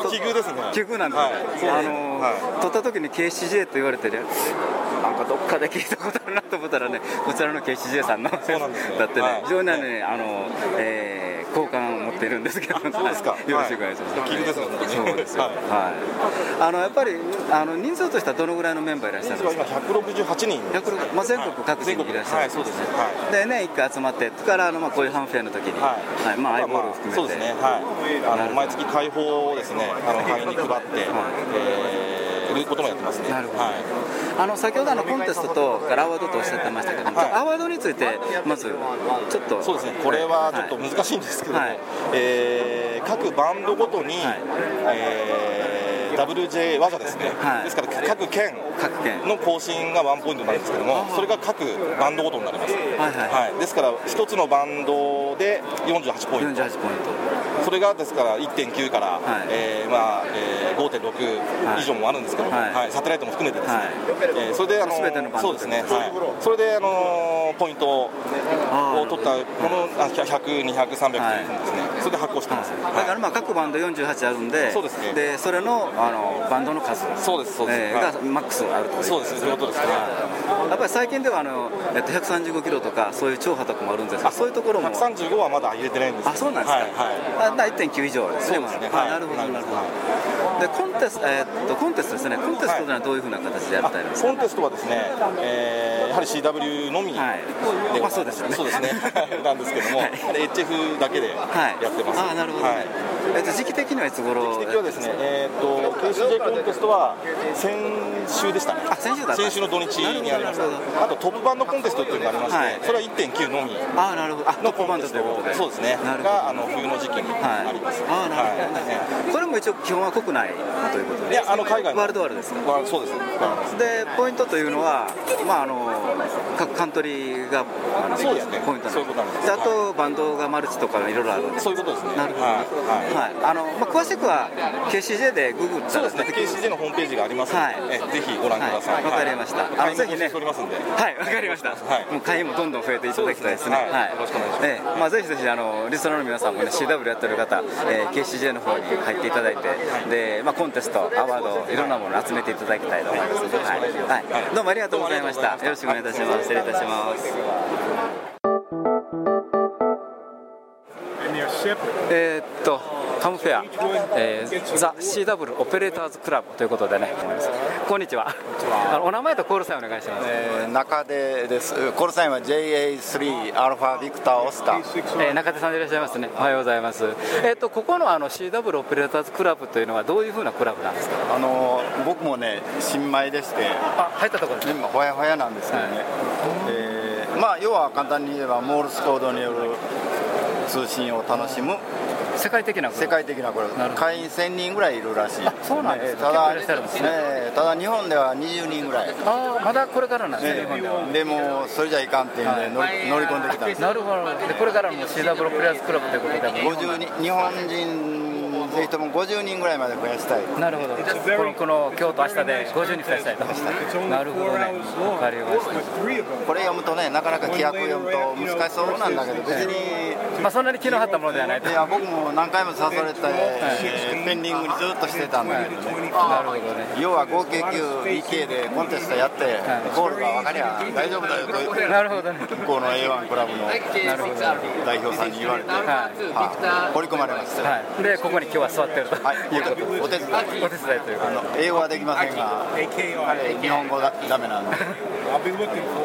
奇遇ですね。
奇遇なんです。ね。あの、取った時に KCJ と言われてね、なんかどっかで聞いたことあるなと思ったらね、こちらの KCJ さんの、だってね、非常にね、あの、えー好感っているんですけど、そう
ですか
よろしくお願いします。
奇遇ですね
そうですよ。はい。あのやっぱりあの人数としてはどのぐらいのメンバーいらっしゃるんですか？
今168人。
160まあ全国各地にいらっしゃる。
はいそうですね。
でね一回集まって、からあのまあこういうハンフェアの時に、はい、まあアイボールを含めて、
そうですね、はい、あの毎月開放をですね、あの会員に配って、ることもやってますね。
なるほど。あの先ほどあのコンテストとアワードとおっしゃってましたけども、アワードについてまずちょっと
そうですね。これはちょっと難しいんですけども、えー各バンドごとに、えー WJ 技ですね、ですから各県の更新がワンポイントになるんですけども、それが各バンドごとになります、はいですから一つのバンドで48ポイント、それがですから1.9から、えーまあえー5.6以上もあるんですけども、はい。サテライトも含めてですね、えーそれであのそうですね、はい、それであのポイントを取ったこのあ100、200、300とい。うですね、それで発行してます、
だからまあ各バンド48あるんで
そうですね。
でそれのあのバンドの数
そうですそうです。
えがマックスあると
そうですそういうことですね。
やっぱり最近ではあの、えっと、135キロとかそういう超波とかもあるんですがそういうところも。
135はまだ入れてないんです
あそうなんですか、
はい
あな1.9以上ですね。
ですね。はい
なるほどなるほどでコンテスト、えーっとコンテストですね。コンテストというのはどういうふうな形でやったりますか、
コンテストはですね、えーやはり CW のみで、
まあそうですよね。
そうですね。なんですけども、
はい。
HF だけでやってます、
あなるほど、ね。
はい。
えっと、時期的にはいつ頃？
時期的はですね、えー、と KCJ コンテストは先週でしたね、
あ先週だ
先週の土日にありました、あとトップバンドコンテストっていうのがありまして、
はい。
それは1.9のみ。
あなるほど。あト。ップバンドということで。
そうですね、
なるほど。
があの冬の時期にあります。
あなるほど、ねこれも一応基本は国内ということで
いやあの海外の。
ワールドワールドですか
わそうです
でポイントというのは、まあ、あの各カントリーがあの
そうですね。
ポイント
なんです。
であとバンドがマルチとかいろいろあるんです。
そういうことですね。
なるほど、
はい。
はい。あのまあ、詳しくは KCJ でググったら
そうですね、KCJ のホームページがありますので、
はい。
えぜひご覧ください。
はい。わかりました。あのぜひね。はい、わかりました。もう会員もどんどん増えていただきたいですね。
はい。よろしくお願いします。
ええ。まあぜひぜひあのリスナーの皆さんもね CW やってる方、えー KCJ の方に入っていただいて、でまあコンテスト、アワードいろんなものを集めていただきたいと思いますので、はい、はい、どうもありがとうございました。よろしくお願いいたします。失礼いたします。えーっとハムフェア、えーザ・ CW オペレーターズクラブということでね、こんにちは。あのお名前とコールサインお願いします。
えー中出です。コールサインは JA3 アルファビクターオスター。
えー中手さんでいらっしゃいますね。おはようございます。えーっとここのあの CW オペレーターズクラブというのはどういうふうなクラブなんですか？
あの僕もね新米でして、
あ入ったところです。
今ほやほやなんですけどね。えーまあ要は簡単に言えばモールスコードによる通信を楽しむ。
世界的な
世界的なこれ会員1000人ぐらいいるらしい。
そうなんです
ただ
ね。
ねただ日本では20人ぐらい。
ああまだこれからなんですね。日本では。
でもそれじゃいかんっていうんで乗り乗り込んできたんです。
なるほど。でこれからもオペレーターズクラブということで。
50人日本人ぜひとも50人ぐらいまで増やしたい
なるほど。このこの今日と明日で50に増やしたいと。なるほどね。わかりました。
これ読むとねなかなか規約読むと難しそうなんだけど別に
まあそんなに気の張ったものではないと。
いや僕も何回も誘われて、えーペンディングにずっとしてたんだけどね、
なるほどね。
要は合計9 BK でコンテストやって、ゴールが分かりゃ大丈夫だよと
なるほどね。
向こうの A1 クラブの代表さんに言われて、はい放り込まれました、
はい。でここに今日は座ってると。
はい、
いうことです。
お手伝い
お手伝いというか。
あの英語はできませんが、彼日本語だダメなんで、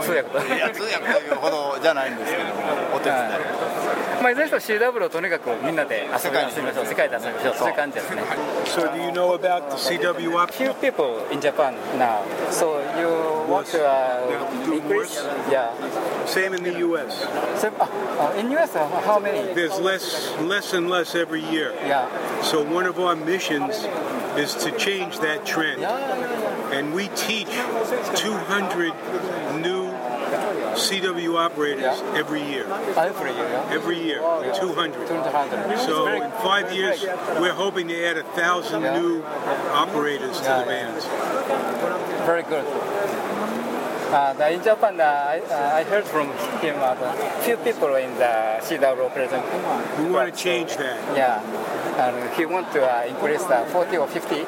通訳と。
いや通訳というほどじゃないんですけども、お手伝い。
まあいずれにしても CW をとにかくみんなで遊び遊びましょう。世界で遊びましょう。そういう感じですね。
So do you know about the CW op?
Few people in Japan now. So you want to uh, increase? Yeah.
Same in the U.S.
So, uh, in US, uh, how many?
There's less, less and less every year.
Yeah.
So one of our missions is to change that trend, Yeah, yeah, and we teach 200 new CW operators every year.
Every year. yeah?
Every year, 200.
200.
So in five years, we're hoping to add a thousand new operators to the bands.
Very good. Uh, the- in Japan, uh, I, uh, I heard from him uh, few people in the CW operation.
We want to change that.
Yeah, and he want to uh, increase the 40 or 50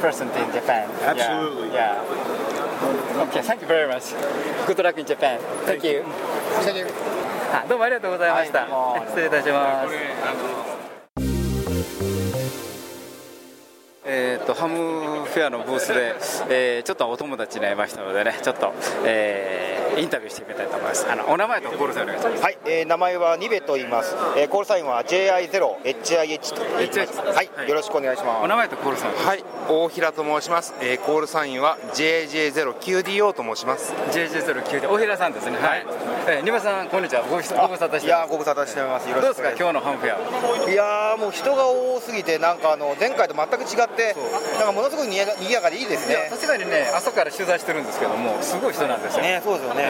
percent in Japan. Yeah,
Absolutely.
Yeah. Okay, thank you very much. Good luck in Japan. Thank you. あどうもありがとうございました。失礼いたします。えー、とハムフェアのブースで、えーちょっとお友達に会いましたのでね、ちょっと、えーインタビューしてみたいと思います。あのお名前とコールサインお願いします。
はい、えー名前はニベと言います。えーコールサインは JI0HIH と言います。はい、よろしくお願いします。
お名前とコールサイン。
はい、大平と申します。えーコールサインは JJ09DO と申します。
JJ09 で大平さんですね。はい。えー、二馬さんこんにちは。ごご無沙汰して
いやーご無沙汰してます。よろしく
どうですか今日のハムフェア。
いやーもう人が多すぎてなんかあの前回と全く違ってなんかものすごくにやにぎやかでいいです
いや
ね。
確かにね朝から取材してるんですけどもすごい人なんですよ。
ねそうですよね。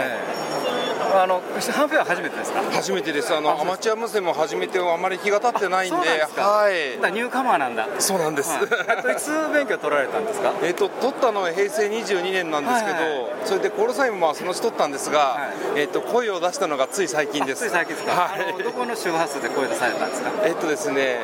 あのハンフェア初めてですか？
初めてです。あのアマチュア無線も初めてあまり日が経ってないんで
はい。だニューカマーなんだ。
そうなんです、
はい、いつ勉強取られたんですか？
えっと取ったのは平成22年なんですけど、それでコールサインもそのうち取ったんですが、はい、えっと声を出したのがつい最近です。
つい最近ですか、はい、どこの周波数で声出されたんですか？
えっとですね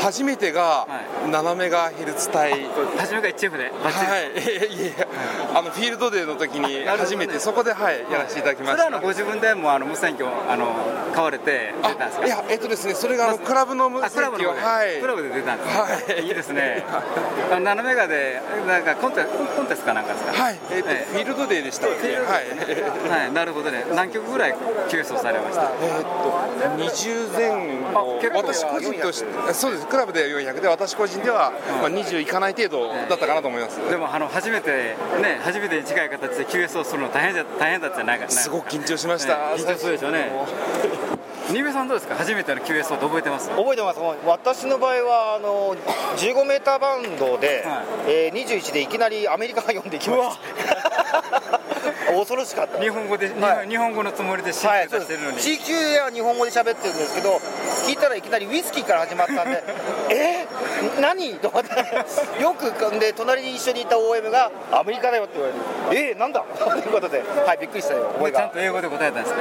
初めてが7メガヘルツ帯、
初めが HF で。
はい。い。やあのフィールドデーの時に初めて、そこではいやらせていただきました。
それはご自分でもあの無線機をあの買われて出たんですか？
いやえっとですねそれがあのクラブの無線機を
はい。クラブで出たんですはい。いいですね。7メガでなんかコンテコンテストかなんかですか？
はい。えっとフィールドデーでしたはい。
はい。なるほどね。何曲ぐらい QS をされました？
えっと20前後。私個人としてそうです。クラブで400で私個人ではまあ20いかない程度だったかなと思います。
でもあの初めてね初めてに近い形で QS をするの大変じゃ大変だったじゃないか。
すごく緊張しました、
緊張するでしょうね。新部さんどうですか？初めての QS を覚えてます？
覚えてます。私の場合はあの15メーターバウンドで、はい。えー、21でいきなりアメリカが読んできました恐ろしかった。
日本語で、はい、日本語のつもりで CQ 出してるのに、はい、
CQ は日本語で喋ってるんですけど聞いたらいきなりウイスキーから始まったんで。え？ー、何？と思ってよくで隣に一緒にいた OM がアメリカだよって言われてえ？ー、なんだ？ということで。はいびっくりしたよ
覚えが。ちゃんと英語で答えたんですか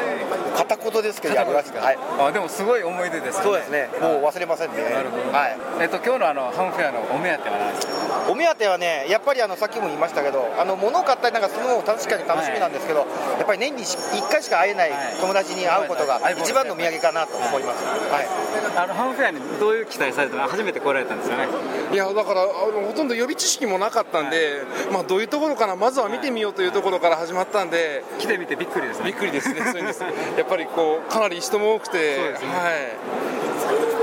片言ですけどやりました。はい。
あでもすごい思い出ですね。
そうですね。もう忘れませんね。なるほど、はい。
えっと今日のあのハンフェアのお目当ては何ですか？
お目当てはねやっぱりあのさっきも言いましたけどあの物を買ったりなんかするのも確かに楽しみなんですけど、はい、やっぱり年に1回しか会えない友達に会うことが一番の土産かなと思います、はい、
あのハンフェアにどういう期待されたの？初めて来られたんですよね。
いやだからあのほとんど予備知識もなかったんで、はい、まあ、どういうところかな？まずは見てみようというところから始まったんで、
来てみてびっくりですね。
びっくりです。ねそうです。やっぱりこうかなり人も多くて、ね、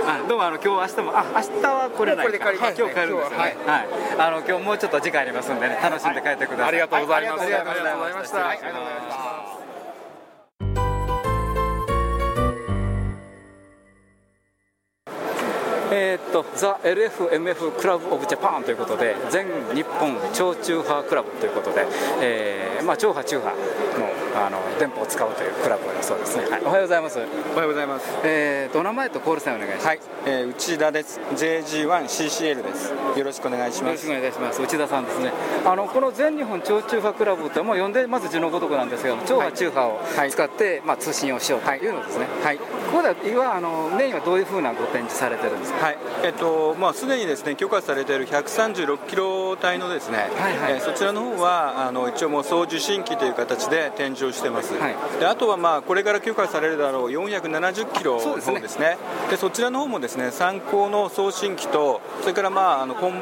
は
どうもあの今日明日もあ明日は来れないか、はい、今日帰るんですよね、はい、はい、あの今日もうちょっと時間ありますんでね楽しんで帰ってください、
ありがとうございます、
ありがとうございました、ありがとうございましたえー、っとザ・ LFMF クラブ・オブ・ジャパンということで全日本超中波クラブということで、えーまあ、超波中波のあの電波を使うというクラブだそうですね、はい、おはようございます。
おはようございます、
えー、お名前とコールサインお願いします、はい。
えー、内田です。JG1CCL です。よろしくお願いします。
よろしくお願いします。内田さんですね。あのこの全日本超中波クラブってもう呼んでまず字のごとくなんですけど超波中波を使って、はい、まあ、通信をしようというのですね。はい。ここではあのメインはどういうふうなご展示されてるんですか？
はい。えっとまあ、すでにですね許可されている136キロ帯のですね、はいはい、えー、そちらの方はあの一応もう送受信機という形で展示をしてます、はい、であとはまあこれから許可されるだろう470キロの方ですね。ですね。でそちらの方もですね参考の送信機とそれからまああのコン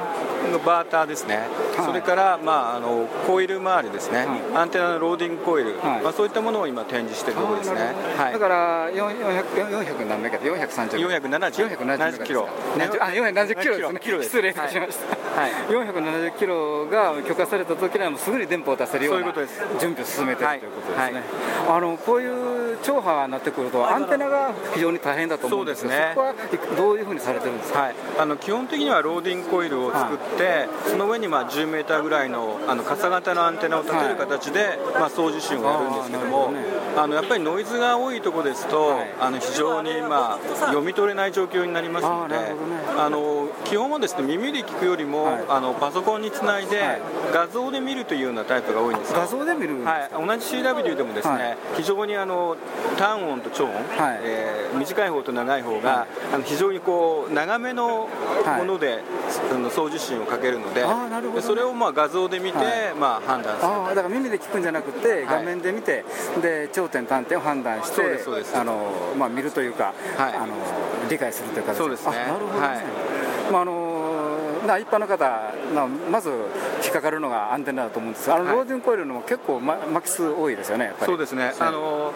バーターですね、はい、それからまああのコイル周りですね、はい、アンテナのローディングコイル、まあ、そういったものを今展示しているところですね、
はい、だから400 400何メガ430
470 470キロ、
ね、あ470キロですね。キロ。失礼いたしました、はい、470キロが許可された時にはもうすぐに電波を出せるような準備を進めているということですね、あのこういう超波になってくるとアンテナが非常に大変だと思うんですけど、ね、そこはどういうふうにされてるんですか、はい、
あの基本的にはローディングコイルを作って、その上にまあ10メーターぐらいのあの傘型のアンテナを立てる形で、まあ、送受信をやるんですけども、あのやっぱりノイズが多いところですと、あの非常にまあ読み取れない状況になりますので、あの基本はですね耳で聞くよりも、あのパソコンにつないで、画像で見るというようなタイプが多いんです
画像で見る
はい、同じ CW でもですね、非常にあの単音と超音、はい。えー、短い方と長い方が、はい、あの非常にこう長めのもので、はい、あの送受信をかけるのででそれをまあ画像で見て、まあ、判断する。
あだから耳で聞くんじゃなくて画面で見て、で頂点短点を判断してあの、まあ、見るというか、はい、あの理解するという形
そうですね。
なるほど、ね、はい。まああのな一般の方なまず引っかかるのがアンテナだと思うんですがあのローディングコイルのも結構、ま、巻き数多いですよね
そうですね。あの、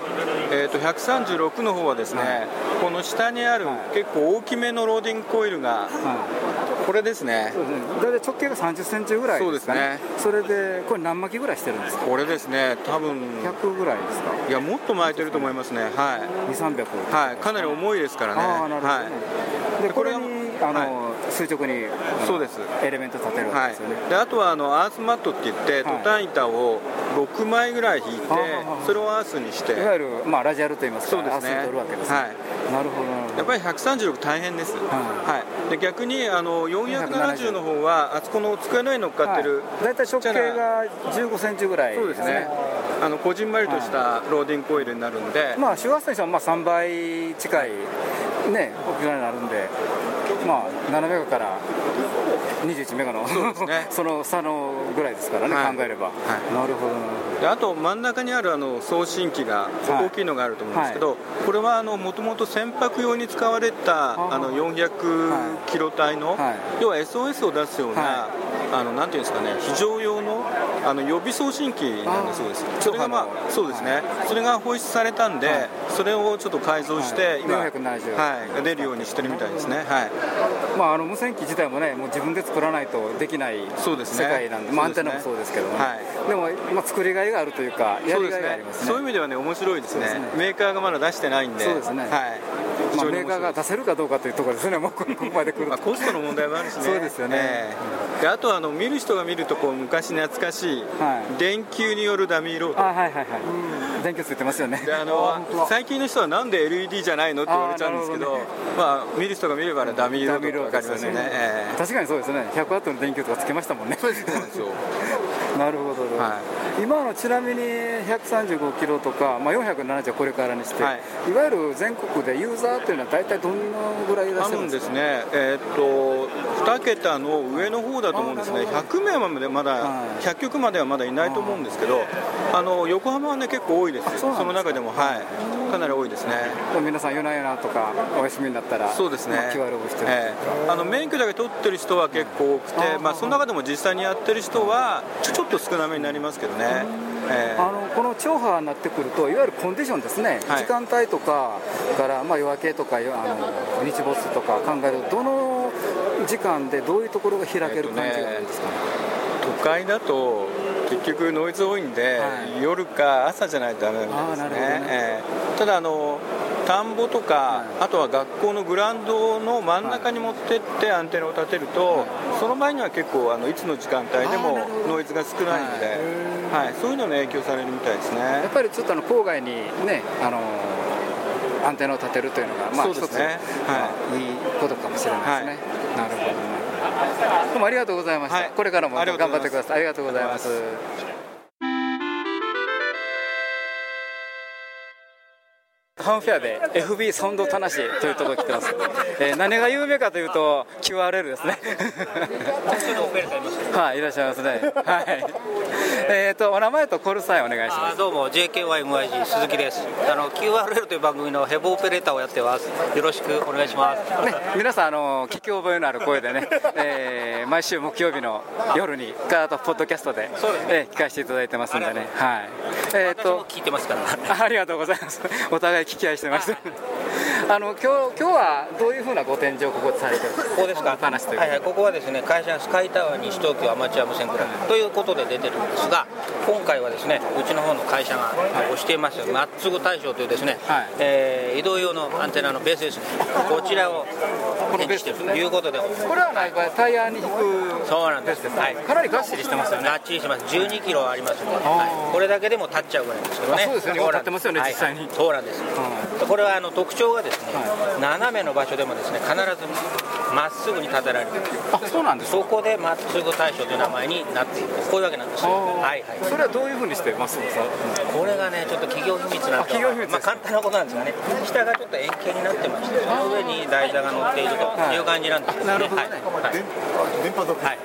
えーと、136の方はですね、はい、この下にある、結構大きめのローディングコイルが、これですね。
大体、直径が30センチぐらい
ですね。
それでこれ何巻きぐらいしてるんですか？
これですね。多分
100ぐらいですか？
いやもっと巻いてると思いますね。はい。
2300
はい。かなり重いですからね、
はい、でこれにあの、垂直に
そうです。
エレメント立てるわけですよね、
であとはあのアースマットって言って、トタン板を6枚ぐらい引いて、それをアースにして、
いわゆる、まあ、ラジアルといいますか、
そうですね。
アースに取るわけですね、
はい。
なるほど
やっぱり136大変です、はい、で逆にあの470の方は、あそこの机の上に乗っかってる、
大体直径が15センチぐらい
そうですね、あのこじんまりとしたローディングコイルになるんで、
まあ、周波数にしてはまあ3倍近い、ね、大きさになるんで、まあ、7メガから21メガの
そうですね。
その差のぐらいですからね、
はい。
考えれば、なるほどなる
であと真ん中にあるあの送信機が大きいのがあると思うんですけど、これはもともと船舶用に使われたあの400キロ帯の、要は SOS を出すような、あのなんていうんですかね、非常用のあの予備送信機なんだそうです。それがまあそうですね、それが放出されたんで、それをちょっと改造して、今、はい、出るようにしてるみたいですね。はい。
まあ、あの無線機自体もね、もう自分で作らないとできない世界なんで、まあ、アンテナもそうですけどね、でも、まあ、作りがいがあるというか、やりがいがありますね。
そういう意味ではね、面白いですね。メーカーがまだ出してないんで。
そうですね。
はい。
まあ、メーカーが出せるかどうかというところですね、もうここまで来ると、
コストの問題もあるしね。
そうですよね。
えーであとはあの見る人が見るとこう昔懐かしい、電球によるダミーロード。
あはいはいはい。電球ついてますよね。
であの最近の人はなんで LED じゃないのって言われちゃうんですけど、まあ見る人が見ればねダミーロードってわかりますよね。えー
確かにそうですね。100ワットの電球とかつけましたもんね。
そうですよ。
なるほど、今のちなみに135キロとか、まあ、470はこれからにして、い、わゆる全国でユーザーというのは大体どんなぐらいいらっしゃるんですか？
多分ですね、えーっと2桁の上の方だと思うんですね、100名までまだ、100曲まではまだいないと思うんですけど、あの横浜はね結構多いですその中でも、はい、かなり多いですね。
皆さん、夜な夜なとかお休みになったら、
そうですね、
まあ、QR をしてる、
えーあの免許だけ取ってる人は結構多くて、まあ、その中でも実際にやってる人はちょっと少なめになりますけどね。えー
あのこの超波になってくると、いわゆるコンディションですね、時間帯とかから、まあ、夜明けとかあの日没とか考えると、どの時間でどういうところが開ける感じがあるんですか、
都会だと結局ノイズ多いんで、夜か朝じゃないとダメなんですね。えーただあの田んぼとか、あとは学校のグラウンドの真ん中に持ってってアンテナを立てると、その場合には結構あのいつの時間帯でもノイズが少ないので、はい、そういうのに影響されるみたいですね。
やっぱりちょっとあの郊外にね、あのアンテナを立てるというのが、まあ、
そうですね。
はい、いいことかもしれないですね。なるほどね。どうもありがとうございました。これからも頑張ってください。ありがとうございます。ハンフェアで FB サウンドたなしというところに来てます、えー何が有名かというと QRL ですね。はいいらっしゃいますね。はい。えっとお名前とコールサインお願いします。
あどうも JKYMYG 鈴木です。あの QRL という番組のヘボオペレーターをやってます。よろしくお願いします。
ね、皆さんあの聞き覚えのある声でね、えー毎週木曜日の夜にガーッとポッドキャストでえー聞かせていただいてますんでね。はい。えっと
聞いてますから。
ありがとうございます。お互い聞き合いしてました。あの今日今日はどういうふうなご展示をここでされてるんですか？
ここですか？
話という
はいはい、ここはですね会社がスカイタワー西東京アマチュア無線クラブということで出てるんですが今回はですねうちの方の会社が推していますマッツグ大賞というですね、えー移動用のアンテナのベースですね。こちらを展示しているということで
これはなんかタイヤに引く
そうなんです。はい、
かなりがっしりしてますよね。
がっちりしてます。12キロありますので、はい、これだけでも立っちゃうぐらいですけどね。
あそうですよね。立ってますよね
はい。
実際に。
そうなんです、これはあの特徴がですね、斜めの場所でもですね必ずまっすぐに立てられる。
あそうなんです
そこでまっすぐ大賞という名前になっているこういうわけなんですよ。はいはい。
それはどういうふうにしてます？
これがねちょっと企業秘密なんでまあ簡単なことなんですがね。下がちょっと円形になってましてその上に台座が乗っているという感じなんですけどね。
なるほどね。
はい。電波はい。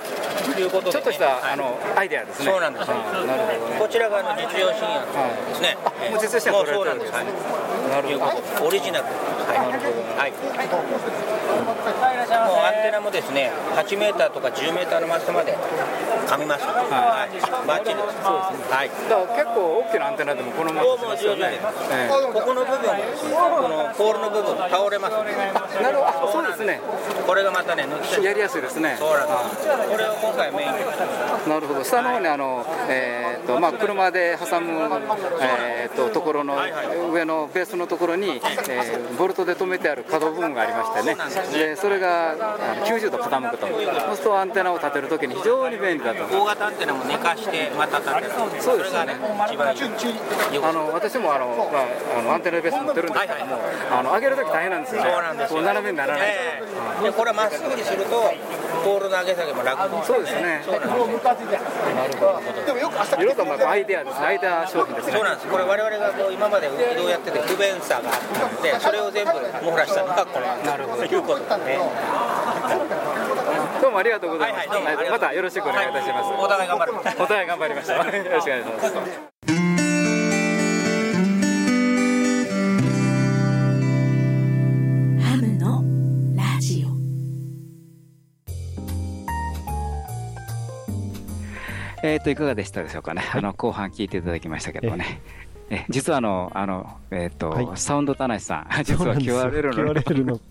ということで、
ちょっとした、あのアイデアですね。
そうなんですよ。
あなるほどね。
こちらがあの実用新案ですね、ええ
もう実用新案
もう
取られ
そうなん
たんです
ですはい。
なるほど。
オリジナルはい、はい、もうアンテナもですね8メーターとか10メーターのマストまで噛みます。はい、バッチリです。はい。
だから結構大きなアンテナでもこのまま
です、ここの部分がですねこのポールの部分倒れます。
なるほど。そうですね。
これがまたね抜
やりやすいですね。
そうなんです。これを今回メインに。
なるほど。下の方にあの、えーとまあ、車で挟む、えー、とところの上のベースのところに、えーボルトで止めてある可動部分がありましてね。でそれががあの90度傾くとそうするとアンテナを立てるときに非常に便利だと。
大型アンテナも寝かしてまた立てる
そうです。よねあの私もあの、まあ、あのアンテナベース持ってるんですけども、あの上げるとき大変なんですよ。ね
そうなんですよ。
斜めにならない。と、
ええ。でこれまっすぐにするとポールの上げ下げも楽です
そうですね。
そうなんです
なるほどでもよく色とまあアイデアですアイデア商品ですね。
そうなんです。これ我々がこう今まで移動やってて不便さがあったのでそれを全部網羅したのがこのなるほど。いうことでね。
どうもありがとうございます、
はいはい。
またよろしくお願いいたします、
お互い頑張る
お互い頑張りました。よろしくお願いしますえー、といかがでしたでしょうかね、あの後半聞いていただきましたけどもね、え実はあのあの、えーと
はい。
サウンド田無さん、実は QRL の。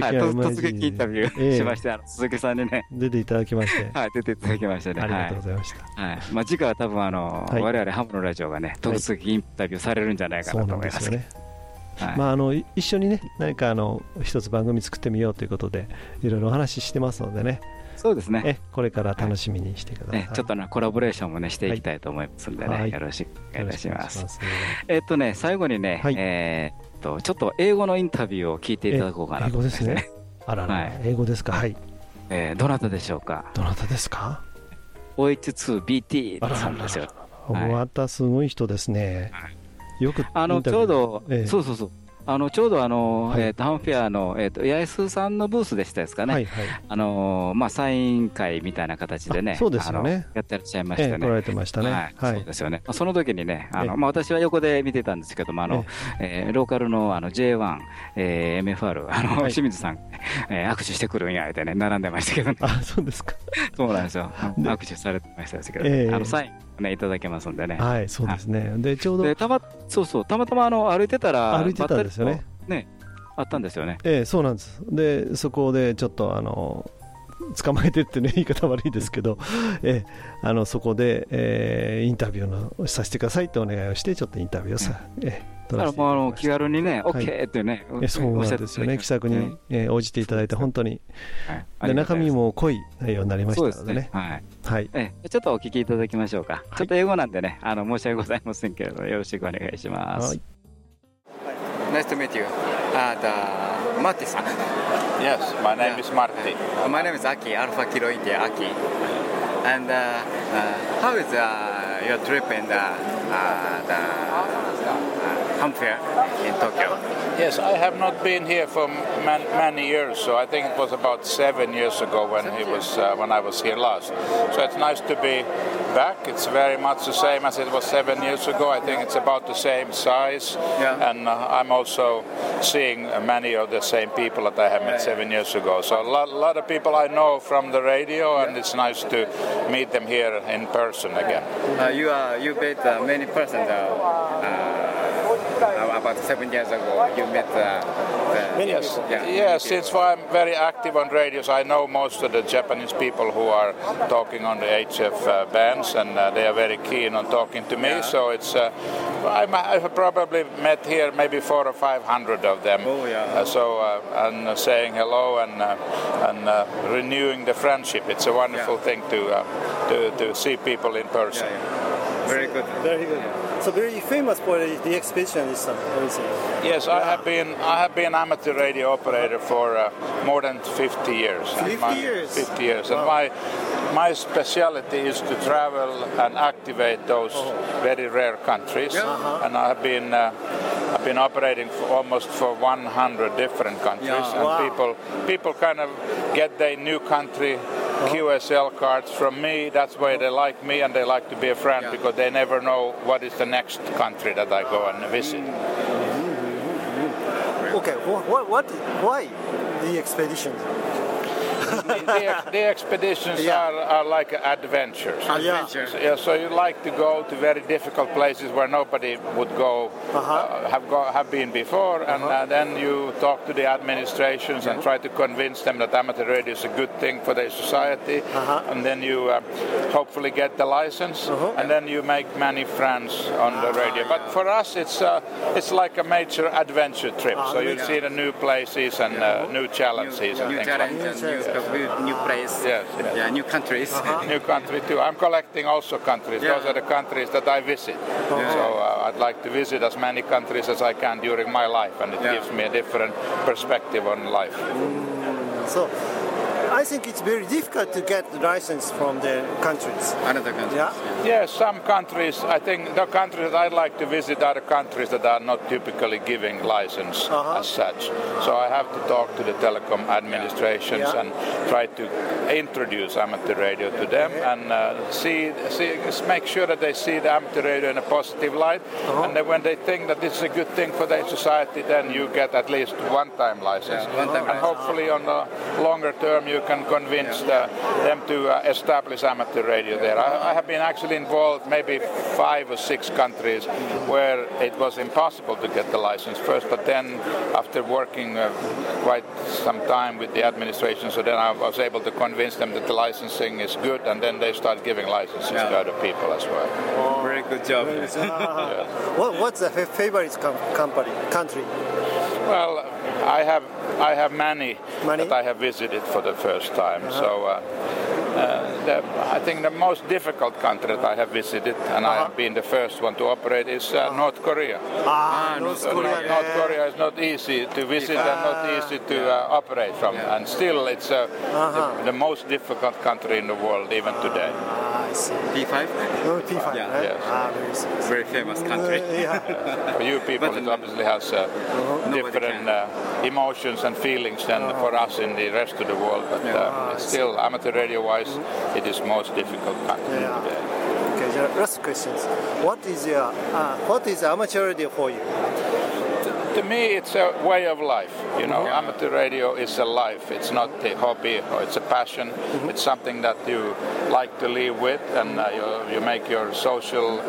はい、突突撃インタビュ
ええ。
ーしまして、あの鈴木さんにね、
出ていただきまして、
はい、出ていただきましたね。
ありがとうございました。
はい。はい。まあ、次回は多分あの、
はい。
我々ハムのラジオがね、突撃インタビューされるんじゃないかなと思います。
そうなんで
けど。はい。
まあ、あのい一緒にね、何かあの一つ番組作ってみようということで、いろいろお話ししてますのでね、
そうですね。
えこれから楽しみにしてください。
ね、ちょっとね、コラボレーションもね、していきたいと思いますんでね、
はい
よろしくお願いいたします。えっとね、最後にね、えーっと、ちょっと英語のインタビューを聞いていただこうかな
英
と思います
語ですね。あらら、
はい
英語ですか？はい。
えーどなたでしょうか？
どなたですか
?OH2BT さんですよ。はい
またすごい人ですね。よく
あのちょうど、
ええ
そうそうそう、あのちょうどあの、
はい。
えーとハンフェアの、えー、と八重洲さんのブースでしたですかね、
はいはい。
あのまあ、サイン会みたいな形でね、
あそう
やってらっしゃいましたね。
ええ来られてましたね。
はい。
はい。
そうですよね、まあ、その時にね、あの
ええ。
まあ、私は横で見てたんですけども、あのえーローカルのあの J1、えー MFR、あの
はい。
清水さん、えー握手してくるんやってね、並んでましたけどね、
あそうですか。
そうなんですよ、握手されてましたですけど、
ええ。
あのサイン、ね、いただけますんでね。
はい、そうですね。で、ちょうど
でたまそうそうたまたまあの歩いてたら
歩いてたんですよね
ねあったんですよね
ええそうなんです。で、そこでちょっとあの捕まえてってね 言い方悪いですけど、ええあのそこで、えーインタビューのさせてくださいってお願いをしてちょっとインタビューをさ、ええ
だからもうあの気軽にね、
はい。
OK ってね、
えそうなんですよね、気さくに、えー応じていただいて、本当に、で中身も濃い内容になりましたのでね、
はい。
はい。
ええ。ちょっとお聞きいただきましょうか、ちょっと英語なんでね、あの申し訳ございませんけれど、よろしくお願いします。
Nice to meet you. Uh, the Marty san.
Yes, my name is Marty.
My name is Aki, Alpha Kilo India Aki. And uh, uh, how is uh, your trip in the, uh, the uh, Hum Fair in Tokyo?
Yes, I have not been here for man, many years, so I think it was about seven years ago when he was uh, when I was here last. So it's nice to be back. It's very much the same as it was seven years ago. I think it's about the same size, and uh, I'm also seeing many of the same people that I have met seven years ago. So a lot, lot of people I know from the radio, and it's nice to meet them here in person again.
Uh, you are you met uh, many persons uh, uh, about seven years ago. You met uh, the,
Yes,
yeah,
yeah. Since I'm very active on radios, I know most of the Japanese people who are talking on the HF uh, bands, and uh, they are very keen on talking to me. So it's uh, I'm, I've probably met here maybe four or five hundred of them. Oh yeah. so uh, and uh, saying hello and uh, and uh, renewing the friendship. It's a wonderful thing to, uh, to to see people in person.
Very good.
Very good. So very famous for the, expedition is uh, everything.
Yes, I have been I have been amateur radio operator for uh, more than 50 years.
50
my-
years?
50 years. And my my specialty is to travel and activate those very rare countries.
Uh-huh.
And I have been uh, I've been operating for almost for 100 different countries.
Yeah.
And
Wow.
people people kind of get their new country QSL cards from me. That's why they like me and they like to be a friend because they never know what is the next country that I go and visit.
Okay, what, what, what why the expedition?
The, the expeditions yeah. are, are like adventures.
Adventures.
Yeah, so you like to go to very difficult places where nobody would go, uh-huh. uh, have go, have been before, and uh-huh. uh, then you talk to the administrations and try to convince them that amateur radio is a good thing for their society, uh-huh. and then you uh, hopefully get the license, uh-huh. and then you make many friends on the radio. But for us, it's uh, it's like a major adventure trip. so you see the new places and uh, new challenges
new,
and
new
things like
new, new place,
yes, yes.
yeah, new countries.
Uh-huh. New country too. I'm collecting also countries.
Yeah.
Those are the countries that I visit.
Yeah.
So uh, I'd like to visit as many countries as I can during my life, and it gives me a different perspective on life.
So I think it's very difficult to get the license from the countries.
Another country.
Yeah.
Yes, some countries. I think the countries that I'd like to visit are the countries that are not typically giving license
Uh-huh.
as such. So I have to talk to the telecom administrations
Yeah.
and try to introduce amateur radio to them and uh, see, see, make sure that they see the amateur radio in a positive light.
Uh-huh.
And then when they think that this is a good thing for their society, then you get at least one-time license.
Yeah, one-time
and
license.
hopefully on the longer term you can convince the, them to uh, establish amateur radio there. I, I have been actually involved maybe five or six countries where it was impossible to get the license first, but then after working uh, quite some time with the administration, so then I was able to convince them that the licensing is good, and then they start giving licenses to other people as well.
Very good job.
Uh, what, what's the favorite com- company country?
Well, I have I have many, that I have visited for the first time. So uh, uh, the, I think the most difficult country that I have visited, and I have been the first one to operate, is uh, North Korea.
Ah, North
So
Korea.
North, North Korea is not easy to visit and not easy to uh, operate from, and still it's uh,
Uh-huh.
the, the most difficult country in the world even today.
Ah, I see.
P5?
Oh, P5.
Yeah.
right?
Yes.
Ah, very s-
Very famous country.
Uh, yeah.
For you people, it obviously has uh, different uh, emotions and feelings than for us in the rest of the world. But uh, still, amateur radio-wise, it is most difficult country
Yeah.
today.
Okay, the last questions. What is your uh, what is amateur radio for you?
To me, it's a way of life. You know, amateur radio is a life. It's not a hobby or it's a passion. It's something that you like to live with, and uh, you, you make your social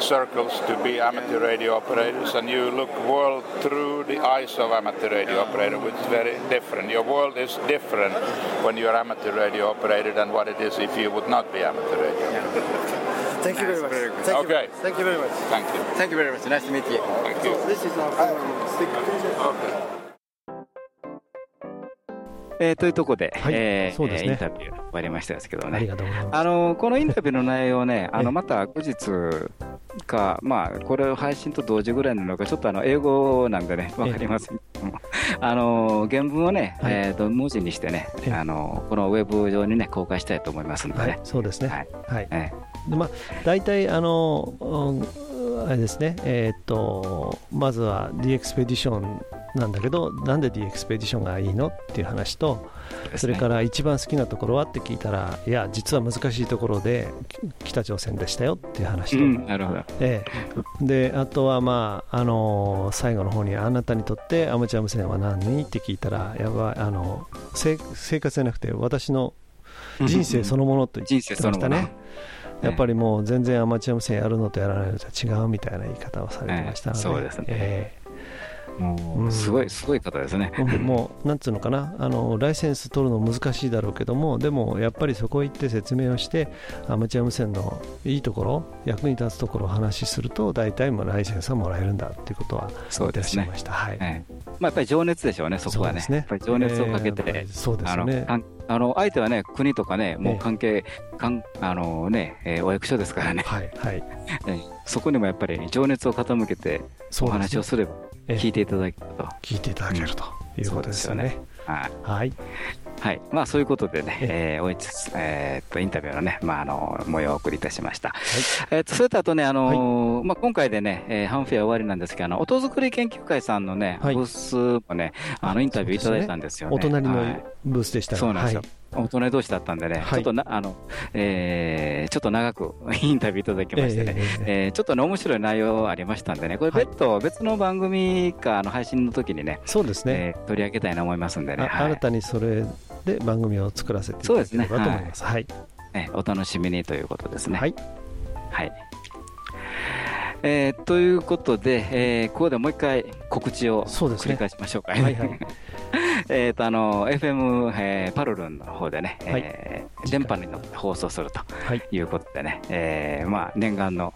circles to be amateur radio operators, and you look world through the eyes of amateur radio operator, which is very different. Your world is different when you're amateur radio operator than what it is if you would not be amateur radio.
Thank you very much.
very good.
Thank you.
Okay.
Thank you very much.
Thank you.
Thank you very much. Nice to meet you.
Thank you.
This is our stick.
えーというところで、
はい
えー
そうですね
インタビュー終わりましたですけどね。
ありがとうございます
あのこのインタビューの内容ね、あのまた後日か、まあ、これを配信と同時ぐらいなのか、ちょっとあの英語なんでね、わかりませんけども、あの原文をね、えーと文字にしてね、あのこのウェブ上にね、公開したいと思いますのでね。
はい、そうですね。はい。
え
でまあ、大体あの、うんあれですね、えーっとまずは D エクスペディションなんだけど、なんで D エクスペディションがいいのっていう話と、それから一番好きなところはって聞いたら、いや、実は難しいところでき北朝鮮でしたよっていう話と、
うんなるほど。
ええ。であとは、まああの最後の方に、あなたにとってアマチュア無線は何？って聞いたら、やばいあのせ生活じゃなくて、私の人生そのものと言ってましたね。やっぱりもう全然アマチュア無線やるのとやらないのとは違うみたいな言い方をされてましたので、
ええそうですね。
え
もうすごい、すごい方ですね。
えもうなんつうのかな。あのライセンス取るの難しいだろうけどもでもやっぱりそこ行って説明をしてアマチュア無線のいいところ役に立つところをお話しすると大体もうライセンスはもらえるんだっていうことは
そうですね。
はい。
ええ。まあ、やっぱり情熱でしょうね、そこはね。
ね。
やっぱり情熱をかけて、
ええやっぱりそうです
あの
よね
あの相手はね、国とかね、もう関係、かんあのね、えーお役所ですからね、
はいはい。
ええ。そこにもやっぱり情熱を傾けて、お話をすれば、
ええ
聞いていただけると。
聞いていただけるということですよね。
はい。
はい。
はい。まあ、そういうことでね、えー、おいつ、えーっと、インタビューのね、まあ、あの、模様をお送りいたしました。えーっと、それとあとね、あのーまあ、今回でね、えーハンフェア終わりなんですけど、あの、音作り研究会さんのね、ブースもね、あの、インタビューいただいたんですよね。
お隣の
はい
ブースでしたが
そうなんですよ。
はい
お隣同士だったんでね、
はい。
ちょっとな、あの、えーちょっと長く インタビューいただきましてね、えーちょっとね、面白い内容ありましたんでね、これ別途、別の番組か、あの、配信の時にね、
そうですね、
えー取り上げたいな思いますんでね、
あ
はい。
新たにそれで番組を作らせていただければと思います。はい、
えお楽しみにということですね。
はい。
はい。えー、ということで、えー、ここでもう一回告知を繰り返しましょうか。はいはい、えっと、あの、FM、えー、パルルンの方でね、はい、えー、電波に乗って放送するということでね、はい、えー、まあ、念願の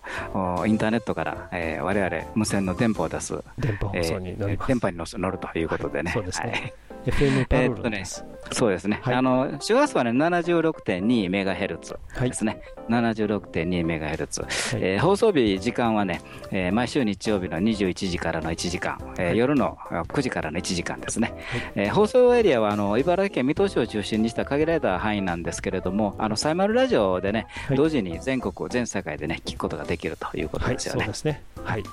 インターネットから、えー、我々無線の電波を出す、
電波放送に乗ります、
えー、電波に乗るということでね。
そうですね。FM パルルン
です。そうですね。あの、周波数はね、76.2メガヘルツですね。76.2メガヘルツ。え放送日、時間はね、え毎週日曜日の21時からの1時間、え夜の9時からの1時間ですね。え放送エリアは、あの、茨城県水戸市を中心にした限られた範囲なんですけれども、あの、サイマルラジオでね、同時に全国、全世界でね、聞くことができるということですよね。
そうですね。はい。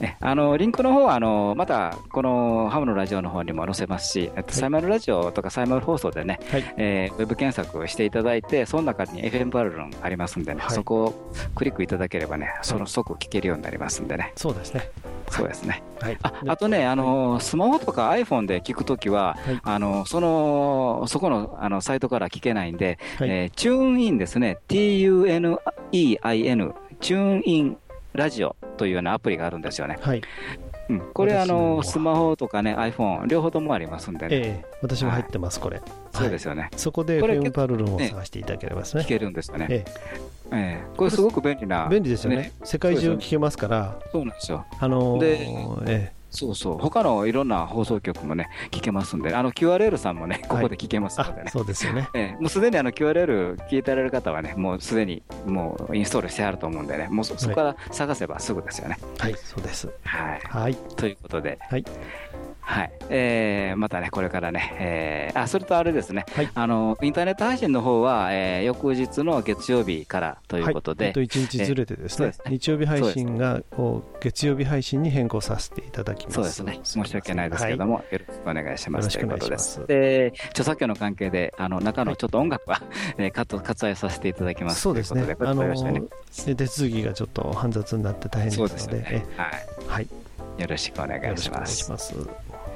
ね、あのリンクの方はあのまたこのハムのラジオの方にも載せますし、えっと、サイマルラジオとかサイマル放送でね、はい、えー、ウェブ検索していただいて、その中に FM パルルンありますんでね、はい、そこをクリックいただければね、その即聞けるようになりますんでね。
そうですね。
そうですね。はい、ああとね、あのスマホとか iPhone で聞くときは、はい、あのそのそこのあのサイトから聞けないんで、はい、えー、チューンインですね、TUNEIN、チューンインラジオというようなアプリがあるんですよね。はい、うん、これあの、スマホとかね、iPhone、両方ともありますんでね。え
え、私も入ってます、これ。
そうですよね。
そこで FM パルルンを探していただければですね。
聞けるんですよね。えええこれすごく便利な。
便利ですよね。世界中聞けますから。
そうなんですよ。
あので、ええ。
そうそう、他のいろんな放送局もね、聞けますんで、あの QRL さんもね、ここで聞けますのでね。はい、
そうですよね。
えー、もうすでにあの QRL 聞いてられる方はね、もうすでにもうインストールしてあると思うんでね、もうそこから探せばすぐですよね。
はい、そうです。
はい。
はい。
ということで、
はい。
はい。えー、またね、これからね、えー、あそれとあれですね、はい、あのインターネット配信の方は、えー、翌日の月曜日からということで、はい、
と1日ずれてですね、えー、日曜日配信が月曜日配信に変更させていただきます。
そうですね、申し訳ないですけれども、はい、よろしくお願いしますということです。で、著作権の関係で、あの中のちょっと音楽は、はい、割愛させていただきます。
そうですね、あの手続きがちょっと煩雑になって大変ですので、ね、はい、はい、
よろしくお願いします。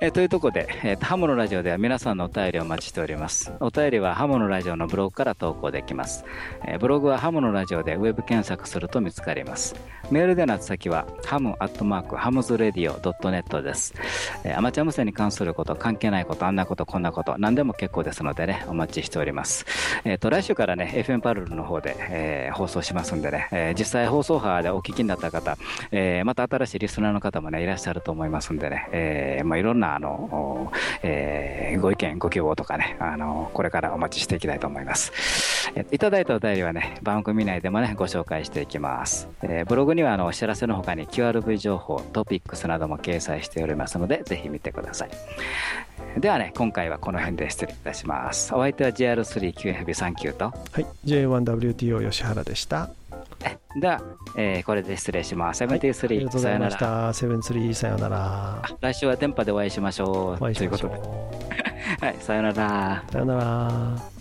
えー、というところで、えー、ハモのラジオでは皆さんのお便りをお待ちしております。お便りはハモのラジオのブログから投稿できます。えー、ブログはハモのラジオでウェブ検索すると見つかります。メールでの先はハムアットマークハムズレディオドットネットです、えー。アマチュア無線に関すること、関係ないこと、あんなこと、こんなこと、何でも結構ですのでね、お待ちしております。えっ、と、来週からね、FM パルルの方で、え放送しますんでね、え実際放送波でお聞きになった方、えまた新しいリスナーの方もね、いらっしゃると思いますんでね、えまあ、いろんななあの、えー、ご意見、ご希望とかね、あの、これからお待ちしていきたいと思います。えいただいたお便りはね、番組内でもね、ご紹介していきます。えー、ブログにはあのお知らせの他に QRV 情報、トピックスなども掲載しておりますので、ぜひ見てください。ではね、今回はこの辺で失礼いたします。お相手は JR3QFB39 と、は
い、J1WTO 吉原でした。
では、えー、これで失礼します。セブンティースリー、さよなら。
セブンスリー、さよなら。
来週は電波でお会いしましょう。
お会いしましょう。
はい、さよなら。
さよなら。